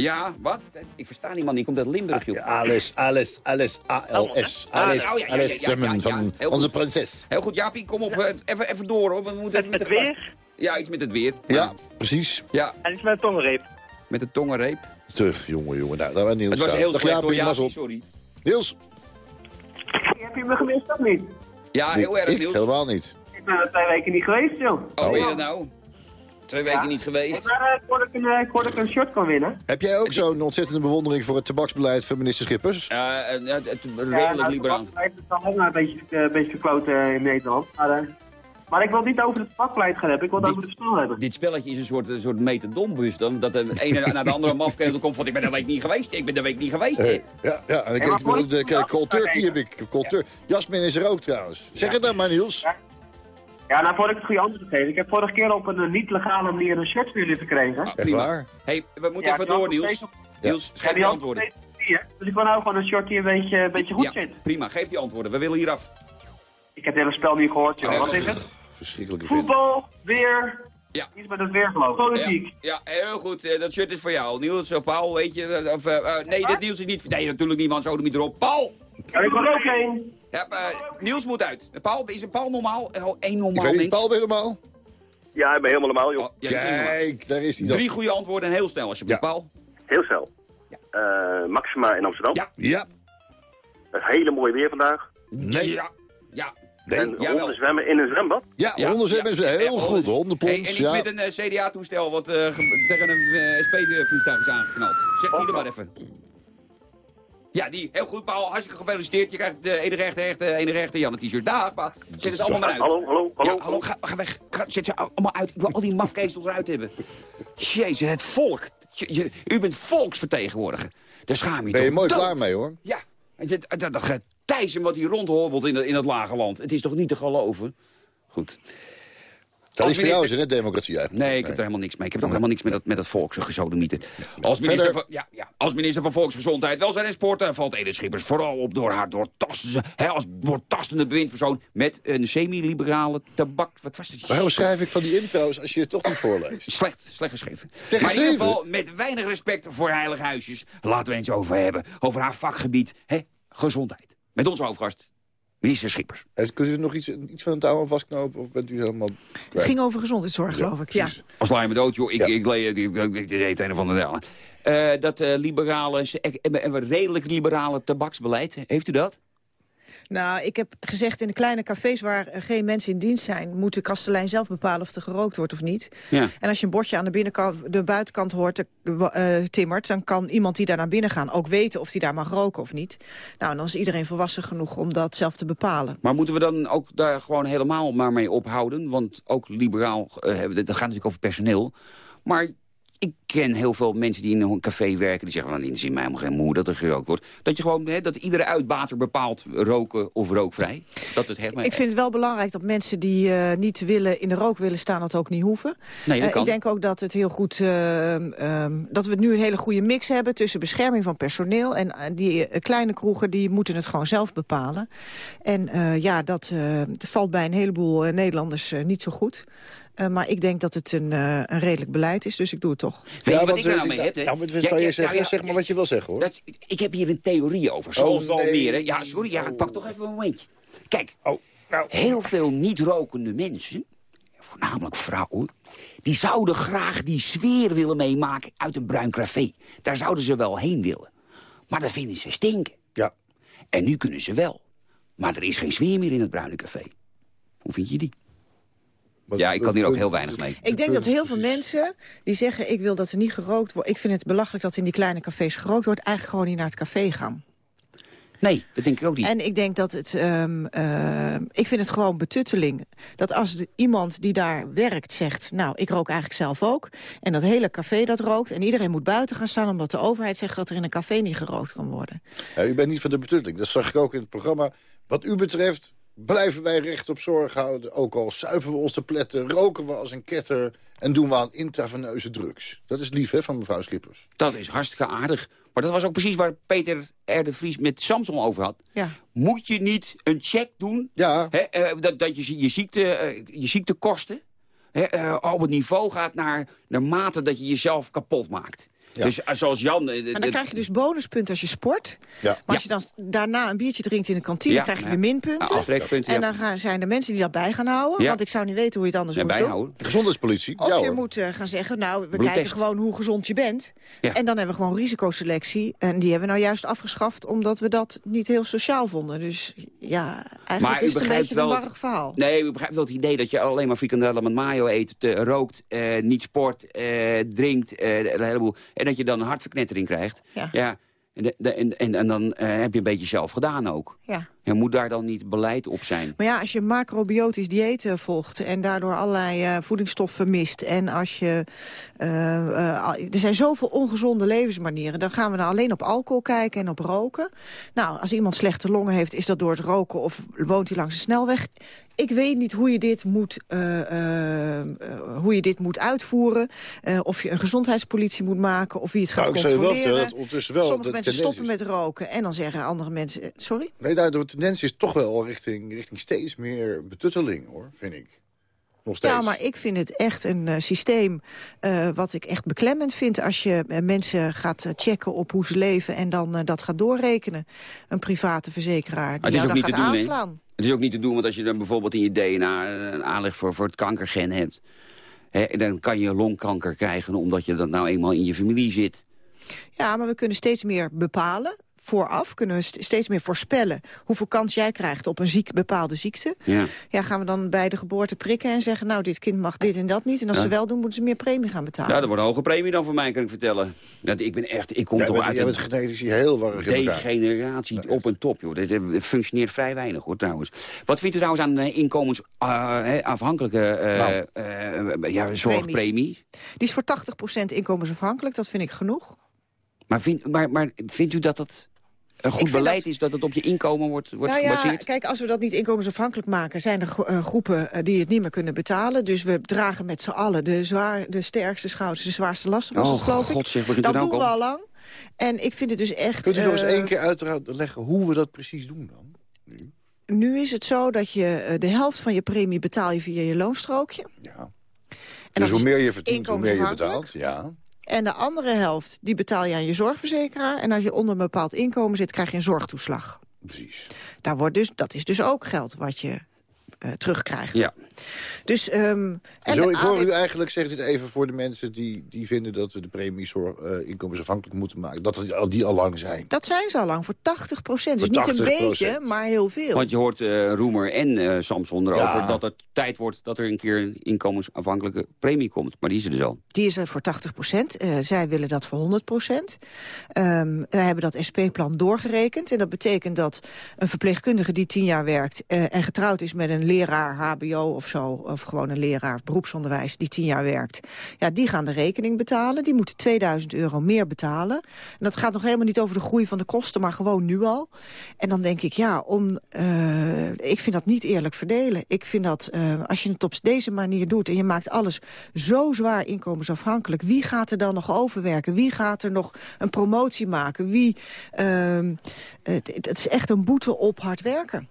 Ja, wat? Ik versta niemand, die komt uit Limburg, joh. ALS, ALS, ALS, ALS, Ah, ALS, ja, ja, ja, ALS, zwemmen ja, van onze prinses. Heel goed, Jaapie, kom op. eh, even, even door, hoor. We moeten even Met met het de weer Ja, iets met het weer. Ja, precies. Ja, en iets met een tongenreep. met de tongenreep. Te, jongen, jongen. Nou, daar was Niels. Het was heel slecht Jaapie, door Jaapie, mazzel. sorry. Niels? Heb je me gemist of niet? Ja, heel erg, Niels. helemaal niet. Ik ben er twee weken niet geweest, joh. Oh, ben je dat nou? Twee weken niet geweest. Maar ik hoorde dat ik een, eh, ik hoorde dat ik een shirt kan winnen. Heb jij ook zo'n ontzettende bewondering voor het tabaksbeleid van minister Schippers? Ja, eh, ja, het het Ja, redelijk nou, liberaal. Het is al een beetje, eh, een beetje verkloten eh, in Nederland. Maar, eh, maar ik wil niet over het tabakbeleid gaan hebben, ik wil het over het spel hebben. Dit spelletje is een soort, een soort metadombus. Dan, dat de ene naar de andere mafketel komt van... ik ben de week niet geweest, ik ben de week niet geweest. Eh, ja, ja, en ik heb de, turkey heb ik. Jasmin is er ook trouwens. Zeg het dan maar, Niels. Ja, nou voordat ik het goede antwoord geef. Ik heb vorige keer op een eh, niet legale manier een shirt voor jullie gekregen. Ah, waar? hey, we moeten Ja, even door, Niels. op- Niels, Ja, geef die die antwoorden. Dus ik wil nou gewoon een shirt die een beetje, een beetje goed Ja, zit. prima. Geef die antwoorden. We willen hier af. Ik heb het hele spel niet gehoord, joh. Ja, Wat ja. is het? Verschrikkelijke. Voetbal, weer, Ja. iets met het weer geloof ik. Politiek. Ja, ja, heel goed. Eh, Dat shirt is voor jou. Niels of Paul, weet je. eh, Of, eh, eh, nee, dit Niels is niet... Nee, natuurlijk niet, man. Zo niet erop. Paul! Ja, ik wil er ook heen. Ja, eh, Niels moet uit. Paul, is een Paul normaal? Oh, één normaal mens? Paul ben je normaal? Ja, ik ben helemaal normaal, joh. Oh, ja. Kijk, daar is hij dan. Drie goede antwoorden en heel snel alsjeblieft, Ja. Paul. Heel snel. Eh, Maxima in Amsterdam. Ja. Ja. Het hele mooie weer vandaag. Nee. Ja, ja. Nee. en jawel. honden zwemmen in een zwembad. Ja, Ja, honden zijn ja. heel Ja, goed. honden. Hondenplons, Hey, en iets ja. met een eh, CDA-toestel wat eh, ge- tegen een eh, SP-vliegtuig is aangeknald. Zeg die er maar even. Ja, die. Heel goed, Paul. Hartstikke gefeliciteerd. Je krijgt de enige echte, echte, enige echte Janne t-shirt. Dag, pa. Zet het allemaal maar uit. Hallo, hallo, hallo. Ja, hallo, ga, ga weg. Ga- zet ze allemaal uit. Ik wil al die mafkeestels eruit hebben. Jezus, het volk. Je, je- u bent volksvertegenwoordiger. Daar schaam je Ben je toch mooi dood. klaar mee, hoor. Ja. En Dat, dat, dat getijzen wat hier rondhobbelt in, het- in het lage land. Het is toch niet te geloven? Goed. Dat Als is voor jou, minister- het, hè, democratie eigenlijk. Nee, ik heb er helemaal niks mee. Ik heb ook helemaal niks met dat, met dat volksgezodemieten. Als Verder- minister, van, ja, ja, als minister van Volksgezondheid, Welzijn en Sport... eh, valt Edith Schippers vooral op door haar doortastende, hè, als doortastende bewindpersoon... met een semi-liberale tabak... Wat was het? Waarom schrijf ik van die intro's als je het toch niet voorleest? Slecht, slecht geschreven. Maar in ieder geval met weinig respect voor heilig huisjes. Laten we eens over hebben. Over haar vakgebied, hè, gezondheid. Met onze hoofdgast, minister Schippers. Kunt u er nog iets, iets van een touw aan vastknopen? Of bent u helemaal Het ging over gezondheidszorg, geloof ik. Ja. Als laai me dood, joh. Ik, ik, leed- ik, ik, ik deed een of andere delen. Eh, dat eh, liberale, redelijk liberale tabaksbeleid, heeft u dat? Nou, ik heb gezegd in de kleine cafés waar eh, geen mensen in dienst zijn... moet de kastelein zelf bepalen of er gerookt wordt of niet. Ja. En als je een bordje aan de, binnenkant, de buitenkant hoort eh, timmert... dan kan iemand die daar naar binnen gaan ook weten of die daar mag roken of niet. Nou, en dan is iedereen volwassen genoeg om dat zelf te bepalen. Maar moeten we dan ook daar gewoon helemaal maar mee ophouden? Want ook liberaal, dat gaat natuurlijk over personeel. Maar ik ken heel veel mensen die in een café werken... die zeggen, van, het is in mij helemaal geen moe dat er gerookt wordt. Dat je gewoon, hè, dat iedere uitbater bepaalt roken of rookvrij. Dat het helemaal... Ik vind het wel belangrijk dat mensen die eh, niet willen in de rook willen staan... dat ook niet hoeven. Nee, Eh, ik denk ook dat het heel goed ehm, dat we nu een hele goede mix hebben tussen bescherming van personeel en die kleine kroegen die moeten het gewoon zelf bepalen. En ja, dat valt bij een heleboel Nederlanders niet zo goed. Maar ik denk dat het een, een redelijk beleid is, dus ik doe het toch. Weet je wat ik er nou mee heb? Ja, Ja, ja, ja, ja, zeg maar wat je wil zeggen, hoor. Dat, ik heb hier een theorie over, zoals Oh, nee. hè. Ja, sorry, ja, ik pak toch even een momentje. Kijk, Oh, nou. heel veel niet-rokende mensen, voornamelijk vrouwen... die zouden graag die sfeer willen meemaken uit een bruin café. Daar zouden ze wel heen willen. Maar dat vinden ze stinken. Ja. En nu kunnen ze wel. Maar er is geen sfeer meer in het bruine café. Hoe vind je die? Ja, ik kan hier ook heel weinig mee. Ik denk dat heel veel mensen die zeggen... ik wil dat er niet gerookt wordt... ik vind het belachelijk dat in die kleine cafés gerookt wordt... eigenlijk gewoon niet naar het café gaan. Nee, dat denk ik ook niet. En ik denk dat het... ehm, ehm, ik vind het gewoon betutteling. Dat als de- iemand die daar werkt zegt... nou, ik rook eigenlijk zelf ook. En dat hele café dat rookt. En iedereen moet buiten gaan staan... omdat de overheid zegt dat er in een café niet gerookt kan worden. Ja, u bent niet van de betutteling. Dat zag ik ook in het programma. Wat u betreft blijven wij recht op zorg houden. Ook al suipen we ons te pletten, roken we als een ketter... en doen we aan intraveneuze drugs. Dat is lief, hè, van mevrouw Schippers. Dat is hartstikke aardig. Maar dat was ook precies waar Peter R. de Vries met Samson over had. Ja. Moet je niet een check doen? Ja. Hè, eh, dat, dat je je, ziekte, eh, je ziektekosten hè, eh, op het niveau gaat naar, naar mate dat je jezelf kapot maakt. Dus eh, zoals Jan... eh, En dan de- krijg je dus bonuspunten als je sport. Ja. Maar als je dan daarna een biertje drinkt in de kantine... Ja, krijg je ja. weer minpunten. En dan gaan, zijn er mensen die dat bij gaan houden. Ja. Want ik zou niet weten hoe je het anders Ja, moest bijhouden. doen. Gezondheidspolitie, Of ja je hoor. moet eh, gaan zeggen, nou, we Bloedtest. kijken gewoon hoe gezond je bent. Ja. En dan hebben we gewoon risicoselectie. En die hebben we nou juist afgeschaft... omdat we dat niet heel sociaal vonden. Dus ja, eigenlijk Maar is het een beetje een wel warrig verhaal. Nee, u begrijpt wel het idee dat je alleen maar frikandellen met mayo eet, te- rookt, eh, niet sport, eh, drinkt, eh, een heleboel. En dat je dan een hartverknettering krijgt. Ja. En, de- en, en, en dan eh, heb je een beetje zelf gedaan ook. Ja. En moet daar dan niet beleid op zijn? Maar ja, als je macrobiotisch dieet volgt en daardoor allerlei eh, voedingsstoffen mist... en als je... eh, er zijn zoveel ongezonde levensmanieren. Dan gaan we dan alleen op alcohol kijken en op roken. Nou, als iemand slechte longen heeft, is dat door het roken... of woont hij langs de snelweg. Ik weet niet hoe je dit moet, eh, eh, eh, hoe je dit moet uitvoeren. of je een gezondheidspolitie moet maken, of wie het gaat Nou, wel controleren. dat ondertussen wel Sommige de mensen stoppen met roken en dan zeggen andere mensen... Sorry? Nee, daar, de tendens is toch wel richting, richting steeds meer betutteling, hoor, vind ik. Nog steeds. Ja, maar ik vind het echt een eh, systeem eh, wat ik echt beklemmend vind... als je eh, mensen gaat checken op hoe ze leven en dan dat gaat doorrekenen. Een private verzekeraar die Maar het is jou ook dan niet gaat te doen, aanslaan. Het is ook niet te doen, want als je dan bijvoorbeeld in je DNA een aanleg voor, voor het kankergen hebt... Hè, dan kan je longkanker krijgen omdat je dat nou eenmaal in je familie zit. Ja, maar we kunnen steeds meer bepalen. Vooraf kunnen we st- steeds meer voorspellen hoeveel kans jij krijgt op een ziek, bepaalde ziekte. Ja. Ja, gaan we dan bij de geboorte prikken en zeggen... nou, dit kind mag dit en dat niet. En als Ja. ze wel doen, moeten ze meer premie gaan betalen. Ja, dat wordt een hoge premie dan voor mij, kan ik vertellen. Dat, ik ben echt, ik kom Jij toch bent, uit jij bent genetisch heel warrig elkaar. degeneratie op een top, joh. Dat eh, functioneert vrij weinig, hoor, trouwens. Wat vindt u trouwens aan uh, inkomensafhankelijke uh, ja, zorgpremie? Die is voor 80% inkomensafhankelijk, dat vind ik genoeg. Maar, vind, maar, maar vindt u dat dat... een goed beleid dat- is dat het op je inkomen wordt, wordt nou ja, gebaseerd? kijk, als we dat niet inkomensafhankelijk maken... zijn er gro- eh, groepen eh, die het niet meer kunnen betalen. Dus we dragen met z'n allen de, zwaar, de sterkste schouders, de zwaarste lasten, Oh, het geloof. God, zeg, begint dat doen we al lang. En ik vind het dus echt... Kunt u nog eens eh, één keer uitleggen hoe we dat precies doen dan? Nu is het zo dat je de helft van je premie betaal je via je loonstrookje. Ja. En dus hoe meer je verdient, hoe meer je betaalt. Ja. En de andere helft, die betaal je aan je zorgverzekeraar. En als je onder een bepaald inkomen zit, krijg je een zorgtoeslag. Precies. Daar wordt dus, dat is dus ook geld wat je eh, terugkrijgt. Ja. Dus, ehm, en Zo, ik hoor u eigenlijk, zeg dit even voor de mensen die, die vinden dat we de premies eh, inkomensafhankelijk moeten maken. Dat die, al- die al lang zijn. Dat zijn ze al lang, voor 80 procent. Dus niet een 80%. beetje, maar heel veel. Want je hoort eh, Roemer en eh, Samson erover Ja. dat het tijd wordt dat er een keer een inkomensafhankelijke premie komt. Maar die is er dus al. Die is er voor 80 procent. Eh, zij willen dat voor 100 procent. Ehm, wij hebben dat SP-plan doorgerekend. En dat betekent dat een verpleegkundige die 10 jaar werkt... eh, en getrouwd is met een leraar hbo of of gewoon een leraar beroepsonderwijs die 10 jaar werkt... ja, die gaan de rekening betalen. Die moeten 2000 euro meer betalen. En dat gaat nog helemaal niet over de groei van de kosten... maar gewoon nu al. En dan denk ik, ja, om, eh, ik vind dat niet eerlijk verdelen. Ik vind dat, eh, als je het op deze manier doet... en je maakt alles zo zwaar inkomensafhankelijk... wie gaat er dan nog overwerken? Wie gaat er nog een promotie maken? Wie, ehm, het, het is echt een boete op hard werken.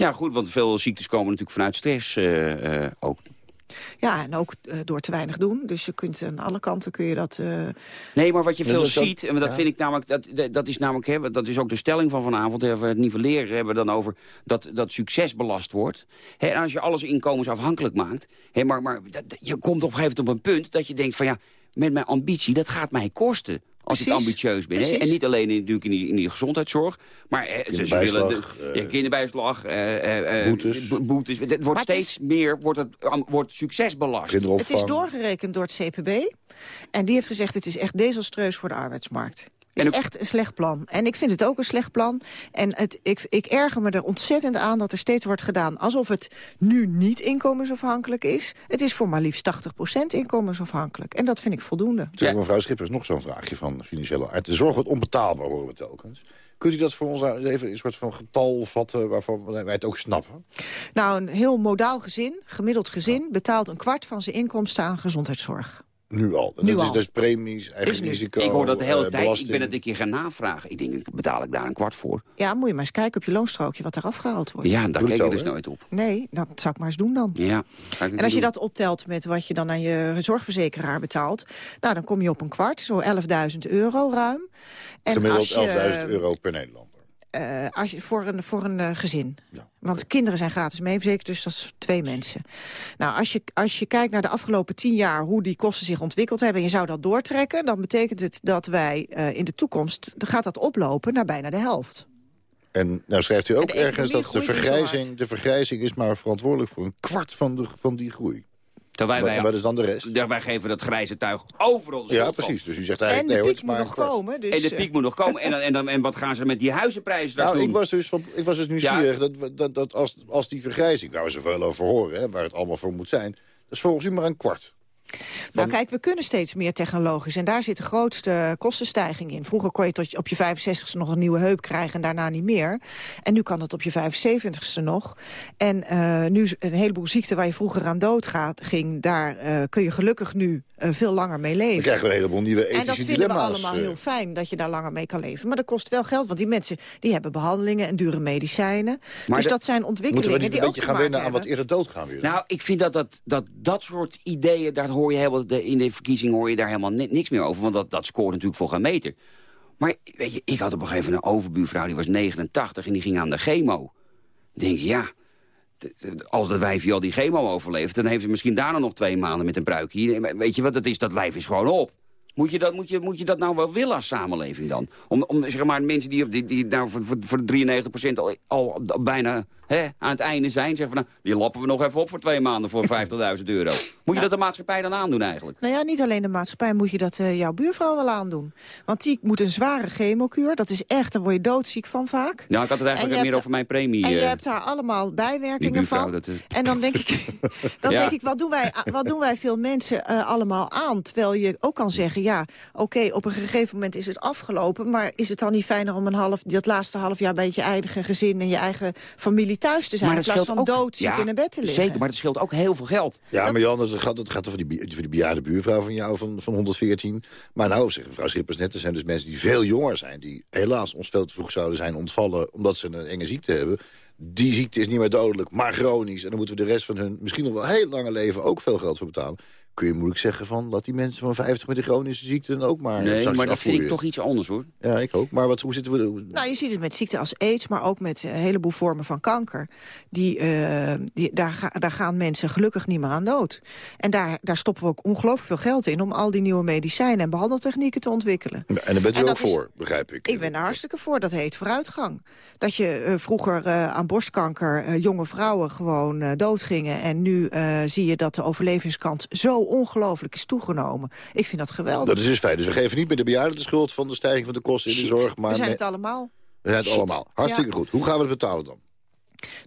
Ja, goed, want veel ziektes komen natuurlijk vanuit stress eh, eh, ook. Ja, en ook eh, door te weinig doen. Dus je kunt aan alle kanten kun je dat... eh, Nee, maar wat je Ja, veel ziet, en dat ja. vind ik namelijk, dat, dat- dat is namelijk, hè, dat is ook de stelling van vanavond, hè, het nivelleren hebben we dan over dat, dat succes belast wordt. Hè, en als je alles inkomensafhankelijk maakt, hè, maar, maar dat, je komt op een gegeven moment op een punt dat je denkt van ja, met mijn ambitie, dat gaat mij kosten. Als ik Precies. ambitieus ben. Hè? Precies. En niet alleen in, natuurlijk in die, in die gezondheidszorg. Maar eh, ze, ze willen de, ja, kinderbijslag, eh, eh, eh, boetes. bo- boetes. Het wordt het steeds meer wordt het, wordt succes belast. Het is doorgerekend door het CPB. En die heeft gezegd, het is echt desastreus voor de arbeidsmarkt. Het is echt een slecht plan. En ik vind het ook een slecht plan. En het, ik, ik erger me er ontzettend aan dat er steeds wordt gedaan... alsof het nu niet inkomensafhankelijk is. Het is voor maar liefst 80% inkomensafhankelijk. En dat vind ik voldoende. Zeg, mevrouw Schippers, nog zo'n vraagje van financiële aard. De zorg wordt onbetaalbaar, horen we telkens. Kunt u dat voor ons nou even een soort van getal vatten waarvan wij het ook snappen? Nou, een heel modaal gezin, gemiddeld gezin... betaalt een kwart van zijn inkomsten aan gezondheidszorg. Nu al. Nu dat al. is dus premies, eigen risico, ik hoor dat de hele eh, tijd. belasting. Ik ben het een keer gaan navragen. Ik denk, betaal ik daar een kwart voor? Ja, moet je maar eens kijken op je loonstrookje wat er afgehaald wordt. Ja, daar keek ik dus nooit op. Nee, dat zou ik maar eens doen dan. Ja, En als je dat optelt met wat je dan aan je zorgverzekeraar betaalt... nou, dan kom je op een kwart, zo 11.000 euro ruim. En Gemiddeld als je, 11.000 euro per Nederlander. Eh, als je, voor een, voor een eh, gezin. Want kinderen zijn gratis meeverzekerd, dus dat is twee mensen. Nou, als je, als je kijkt naar de afgelopen tien jaar... hoe die kosten zich ontwikkeld hebben... en je zou dat doortrekken... dan betekent het dat wij eh, in de toekomst... gaat dat oplopen naar bijna de helft. En nou schrijft u ook ergens dat de vergrijzing, de vergrijzing is maar verantwoordelijk voor een kwart van, de, van die groei. Terwijl wij, wat is dan de rest? Ja, wij geven dat grijze tuig overal de Ja, precies. Dus u zegt En eigenlijk, de nee hoor, het piek is maar moet een nog komen. Dus, en de eh, piek moet nog komen. En, dan, en, dan, en wat gaan ze met die huizenprijzen Nou, doen? ik was dus, van, ik was dus nieuwsgierig dat, we- dat, dat als, als die vergrijzing, waar we zoveel over horen, hè, waar het allemaal voor moet zijn, dat is volgens u maar een kwart. Nou kijk, we kunnen steeds meer technologisch. En daar zit de grootste kostenstijging in. Vroeger kon je tot je- op je 65ste nog een nieuwe heup krijgen en daarna niet meer. En nu kan dat op je 75ste nog. En eh, nu is een heleboel ziekten waar je vroeger aan dood gaat, ging... daar eh, kun je gelukkig nu eh, veel langer mee leven. Dan krijgen we een heleboel nieuwe ethische En dat vinden we dilemma's. allemaal heel fijn, dat je daar langer mee kan leven. Maar dat kost wel geld, want die mensen die hebben behandelingen en dure medicijnen. dus de- dat zijn Moeten we ontwikkelingen niet die een ook beetje gaan wennen aan wat eerder doodgaan weer? Nou, ik vind dat dat, dat dat soort ideeën, daar hoor je de, in de verkiezing hoor je daar helemaal ni- niks meer over. Want dat, dat scoort natuurlijk voor geen meter. Maar weet je, ik had op een gegeven moment een overbuurvrouw, die was 89 en die ging aan de chemo. Dan denk je, ja, als dat wijfje al die chemo overleeft... dan heeft ze misschien daarna nog twee maanden met een pruikje. Weet je wat het is? Dat lijf is gewoon op. Moet je dat, moet je, moet je dat nou wel willen als samenleving dan? Om, om zeg maar, mensen die, die, die nou voor, voor, voor 93% al, al bijna hè, aan het einde zijn. Zeggen van, nou, die lappen we nog even op voor twee maanden voor 50.000 euro. Moet je dat de maatschappij dan aandoen eigenlijk? Nou ja, niet alleen de maatschappij moet je dat eh, jouw buurvrouw wel aandoen. Want die moet een zware chemokuur. Dat is echt, daar word je doodziek van vaak. Ja, ik had het En eigenlijk meer hebt- over mijn premie. En je eh, hebt daar allemaal bijwerkingen buurvrouw, van. dat is... En dan denk ik, dan Ja. denk ik wat, doen wij, wat doen wij veel mensen eh, allemaal aan? Terwijl je ook kan zeggen, ja, oké, op een gegeven moment is het afgelopen... maar is het dan niet fijner om een half, dat laatste half jaar... bij je eigen gezin en je eigen familie thuis te zijn... in plaats van doodziek ja, in een bed te liggen? Zeker, maar dat scheelt ook heel veel geld. Ja, maar Jan, dat gaat, dat gaat voor die, voor die bejaarde buurvrouw van jou van, van 114. Maar nou, zegt mevrouw Schippers net, er zijn dus mensen die veel jonger zijn... die helaas ons veel te vroeg zouden zijn ontvallen... omdat ze een enge ziekte hebben. Die ziekte is niet meer dodelijk, maar chronisch. En dan moeten we de rest van hun misschien nog wel heel lange leven... ook veel geld voor betalen. Kun je moeilijk zeggen van, laat die mensen van 50 met de chronische ziekte... dan ook maar Nee, maar dat vind ik toch iets anders hoor. Ja, ik ook. Maar wat, hoe zitten we... hoe- Nou, je ziet het met ziekten als aids, maar ook met een heleboel vormen van kanker. Die, eh, die, daar, ga- daar gaan mensen gelukkig niet meer aan dood. En daar, daar stoppen we ook ongelooflijk veel geld in... om al die nieuwe medicijnen en behandeltechnieken te ontwikkelen. Ja, en daar bent u ook dat is- voor, begrijp ik. Ik ben daar hartstikke voor. Dat heet vooruitgang. Dat je eh, vroeger eh, aan borstkanker eh, jonge vrouwen gewoon eh, doodgingen. En nu eh, zie je dat de overlevingskans zo ongelooflijk is toegenomen. Ik vind dat geweldig. Dat is dus fijn. Dus we geven niet meer de bejaarden de schuld van de stijging van de kosten in de zorg. Maar we zijn het allemaal. we zijn het Shit. allemaal. Hartstikke Ja. goed. Hoe gaan we het betalen dan?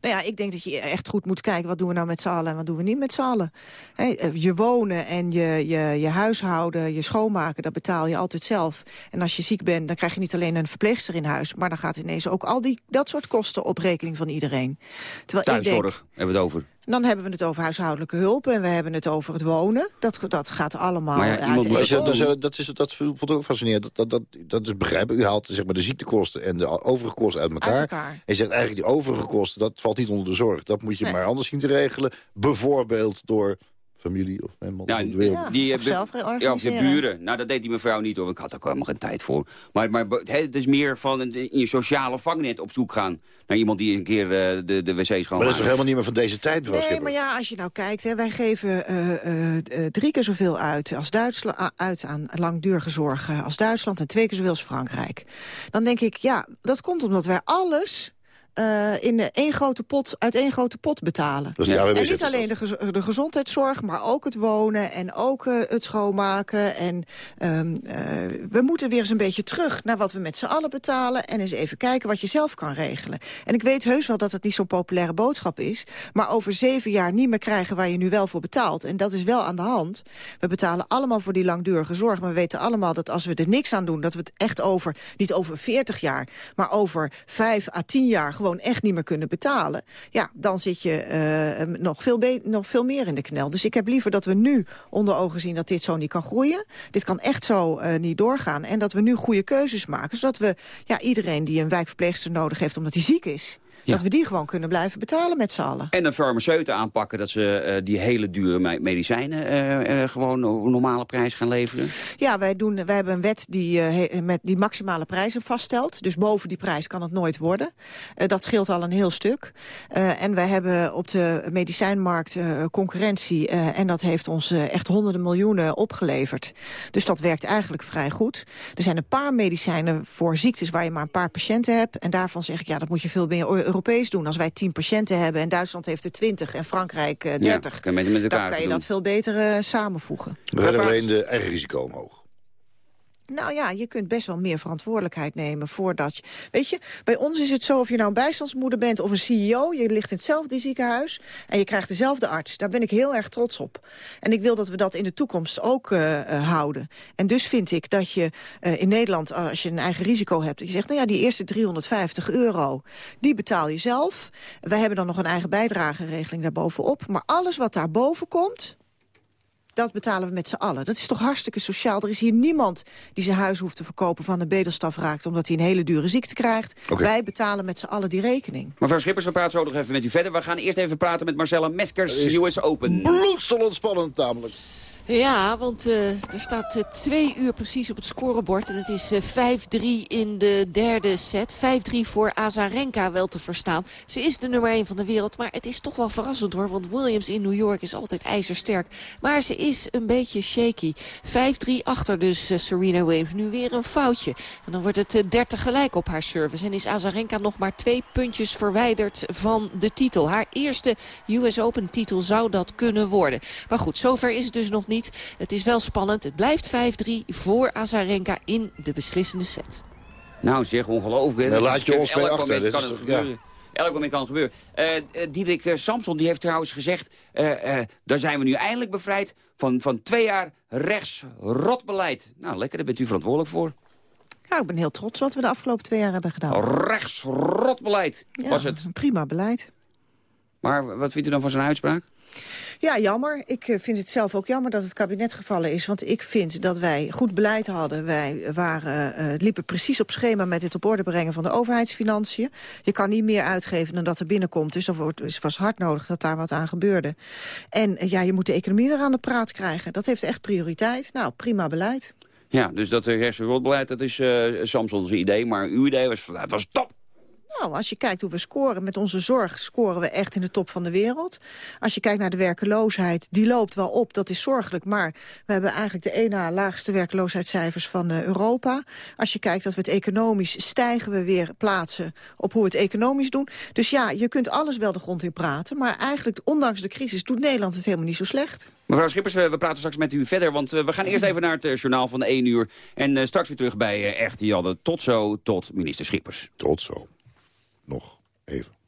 Nou ja, ik denk dat je echt goed moet kijken... wat doen we nou met z'n allen en wat doen we niet met z'n allen. Hè, eh, je wonen en je, je, je huishouden, je schoonmaken... dat betaal je altijd zelf. En als je ziek bent, dan krijg je niet alleen een verpleegster in huis... maar dan gaat ineens ook al die, dat soort kosten op rekening van iedereen. Terwijl ik denk, Thuiszorg hebben we het over. Dan hebben we het over huishoudelijke hulp... en we hebben het over het wonen. Dat, dat gaat allemaal Maar ja, uit moet- dat, is, dat, is, dat vond ik ook fascinerend. Dat, dat, dat, dat is begrijpen. U haalt zeg maar, de ziektekosten en de overige kosten uit elkaar. Uit elkaar. En je zegt eigenlijk die overige kosten, dat valt niet onder de zorg. Dat moet je Nee. maar anders zien te regelen. Bijvoorbeeld door familie of. Ja, de wereld. Ja, die, of eh, zelf Ja, of de buren. Nou, dat deed die mevrouw niet hoor. Ik had er ook helemaal geen tijd voor. Maar, maar hè, het is meer van een- in je sociale vangnet op zoek gaan. Naar iemand die een keer eh, de, de wc schoonmaakt. Maar dat is toch helemaal niet meer van deze tijd, Nee, Schipper? maar ja, als je nou kijkt, hè, wij geven eh, eh, eh, drie keer zoveel uit, als Duitsland, uit aan langdurige zorg als Duitsland en twee keer zoveel als Frankrijk. Dan denk ik, ja, dat komt omdat wij alles eh, in één grote pot, uit één grote pot betalen. AWB En niet alleen de, gez- de gezondheidszorg, maar ook het wonen en ook eh, het schoonmaken. En ehm, eh, we moeten weer eens een beetje terug naar wat we met z'n allen betalen... en eens even kijken wat je zelf kan regelen. En ik weet heus wel dat het niet zo'n populaire boodschap is... maar over zeven jaar niet meer krijgen waar je nu wel voor betaalt. En dat is wel aan de hand. We betalen allemaal voor die langdurige zorg... maar we weten allemaal dat als we er niks aan doen... dat we het echt over, niet over 40 jaar... maar over 5 à 10 jaar gewoon echt niet meer kunnen betalen... ja, dan zit je eh, nog, veel nog veel meer in de knel. Dus ik heb liever dat we nu onder ogen zien dat dit zo niet kan groeien. Dit kan echt zo eh, niet doorgaan. En dat we nu goede keuzes maken. Zodat we ja, iedereen die een wijkverpleegster nodig heeft omdat hij ziek is... dat we die gewoon kunnen blijven betalen met z'n allen. En een farmaceuten aanpakken dat ze eh, die hele dure me- medicijnen eh, gewoon op een normale prijs gaan leveren. Ja, wij, doen, wij hebben een wet die, he- met die maximale prijzen vaststelt. Dus boven die prijs kan het nooit worden. Dat scheelt al een heel stuk. En wij hebben op de medicijnmarkt concurrentie. en dat heeft ons echt honderden miljoenen opgeleverd. Dus dat werkt eigenlijk vrij goed. Er zijn een paar medicijnen voor ziektes waar je maar een paar patiënten hebt. En daarvan zeg ik, ja, dat moet je veel meer Europees doen. Als wij tien patiënten hebben en Duitsland heeft er twintig en Frankrijk eh, 30. kan je met, met elkaar dan kan je doen. dat veel beter eh, samenvoegen. We hebben alleen de eigen risico omhoog. Nou ja, je kunt best wel meer verantwoordelijkheid nemen voordat je... Weet je, bij ons is het zo of je nou een bijstandsmoeder bent of een CEO... je ligt in hetzelfde ziekenhuis en je krijgt dezelfde arts. Daar ben ik heel erg trots op. En ik wil dat we dat in de toekomst ook eh, eh, houden. En dus vind ik dat je eh, in Nederland, als je een eigen risico hebt... dat je zegt, nou ja, die eerste 350 euro, die betaal je zelf. Wij hebben dan nog een eigen bijdrageregeling daarbovenop. Maar alles wat daarboven komt dat betalen we met z'n allen. Dat is toch hartstikke sociaal. Er is hier niemand die zijn huis hoeft te verkopen van de bedelstaf raakt... omdat hij een hele dure ziekte krijgt. Wij betalen met z'n allen die rekening. Mevrouw Schippers, we praten zo nog even met u verder. We gaan eerst even praten met Marcella Meskers, US Open. Bloedstollend spannend namelijk. Ja, want eh, er staat eh, twee uur precies op het scorebord. En het is eh, 5-3 in de derde set. 5-3 voor Azarenka wel te verstaan. Ze is de nummer 1 van de wereld. Maar het is toch wel verrassend hoor. Want Williams in New York is altijd ijzersterk. Maar ze is een beetje shaky. 5-3 achter dus eh, Serena Williams. Nu weer een foutje. En dan wordt het eh, 30 gelijk op haar service. En is Azarenka nog maar twee puntjes verwijderd van de titel. Haar eerste US Open titel zou dat kunnen worden. Maar goed, zover is het dus nog niet. Het is wel spannend. Het blijft 5-3 voor Azarenka in de beslissende set. Nou zeg, ongelooflijk. laat je ons bij elk achter. kan het ja. gebeuren. Elk moment kan het gebeuren. Eh eh, Diederik eh, Samson die heeft trouwens gezegd... eh eh daar zijn we nu eindelijk bevrijd van, van twee jaar rechts-rotbeleid. Nou, lekker, daar bent u verantwoordelijk voor. Ja, ik ben heel trots wat we de afgelopen twee jaar hebben gedaan. Rechts-rotbeleid Ja, was het. Prima beleid. Maar wat vindt u dan van zijn uitspraak? Ja, jammer. Ik eh, vind het zelf ook jammer dat het kabinet gevallen is. Want ik vind dat wij goed beleid hadden. Wij waren, eh, liepen precies op schema met het op orde brengen van de overheidsfinanciën. Je kan niet meer uitgeven dan dat er binnenkomt. Dus het was hard nodig dat daar wat aan gebeurde. En eh, ja, je moet de economie weer aan de praat krijgen. Dat heeft echt prioriteit. Nou, prima beleid. Ja, dus dat uh, rechts-rotbeleid, dat is eh Samson's idee. Maar uw idee was, het was top. Nou, als je kijkt hoe we scoren met onze zorg... scoren we echt in de top van de wereld. Als je kijkt naar de werkeloosheid, die loopt wel op. Dat is zorgelijk, maar we hebben eigenlijk de één na laagste werkeloosheidscijfers van eh, Europa. Als je kijkt dat we het economisch stijgen we weer plaatsen op hoe we het economisch doen. Dus ja, je kunt alles wel de grond in praten. Maar eigenlijk, ondanks de crisis, doet Nederland het helemaal niet zo slecht. Mevrouw Schippers, we, we praten straks met u verder, want eh, we gaan eerst even naar het eh, journaal van de 1 uur. En eh, straks weer terug bij eh Echte Janne. Tot zo, tot minister Schippers. Tot zo. Nog even.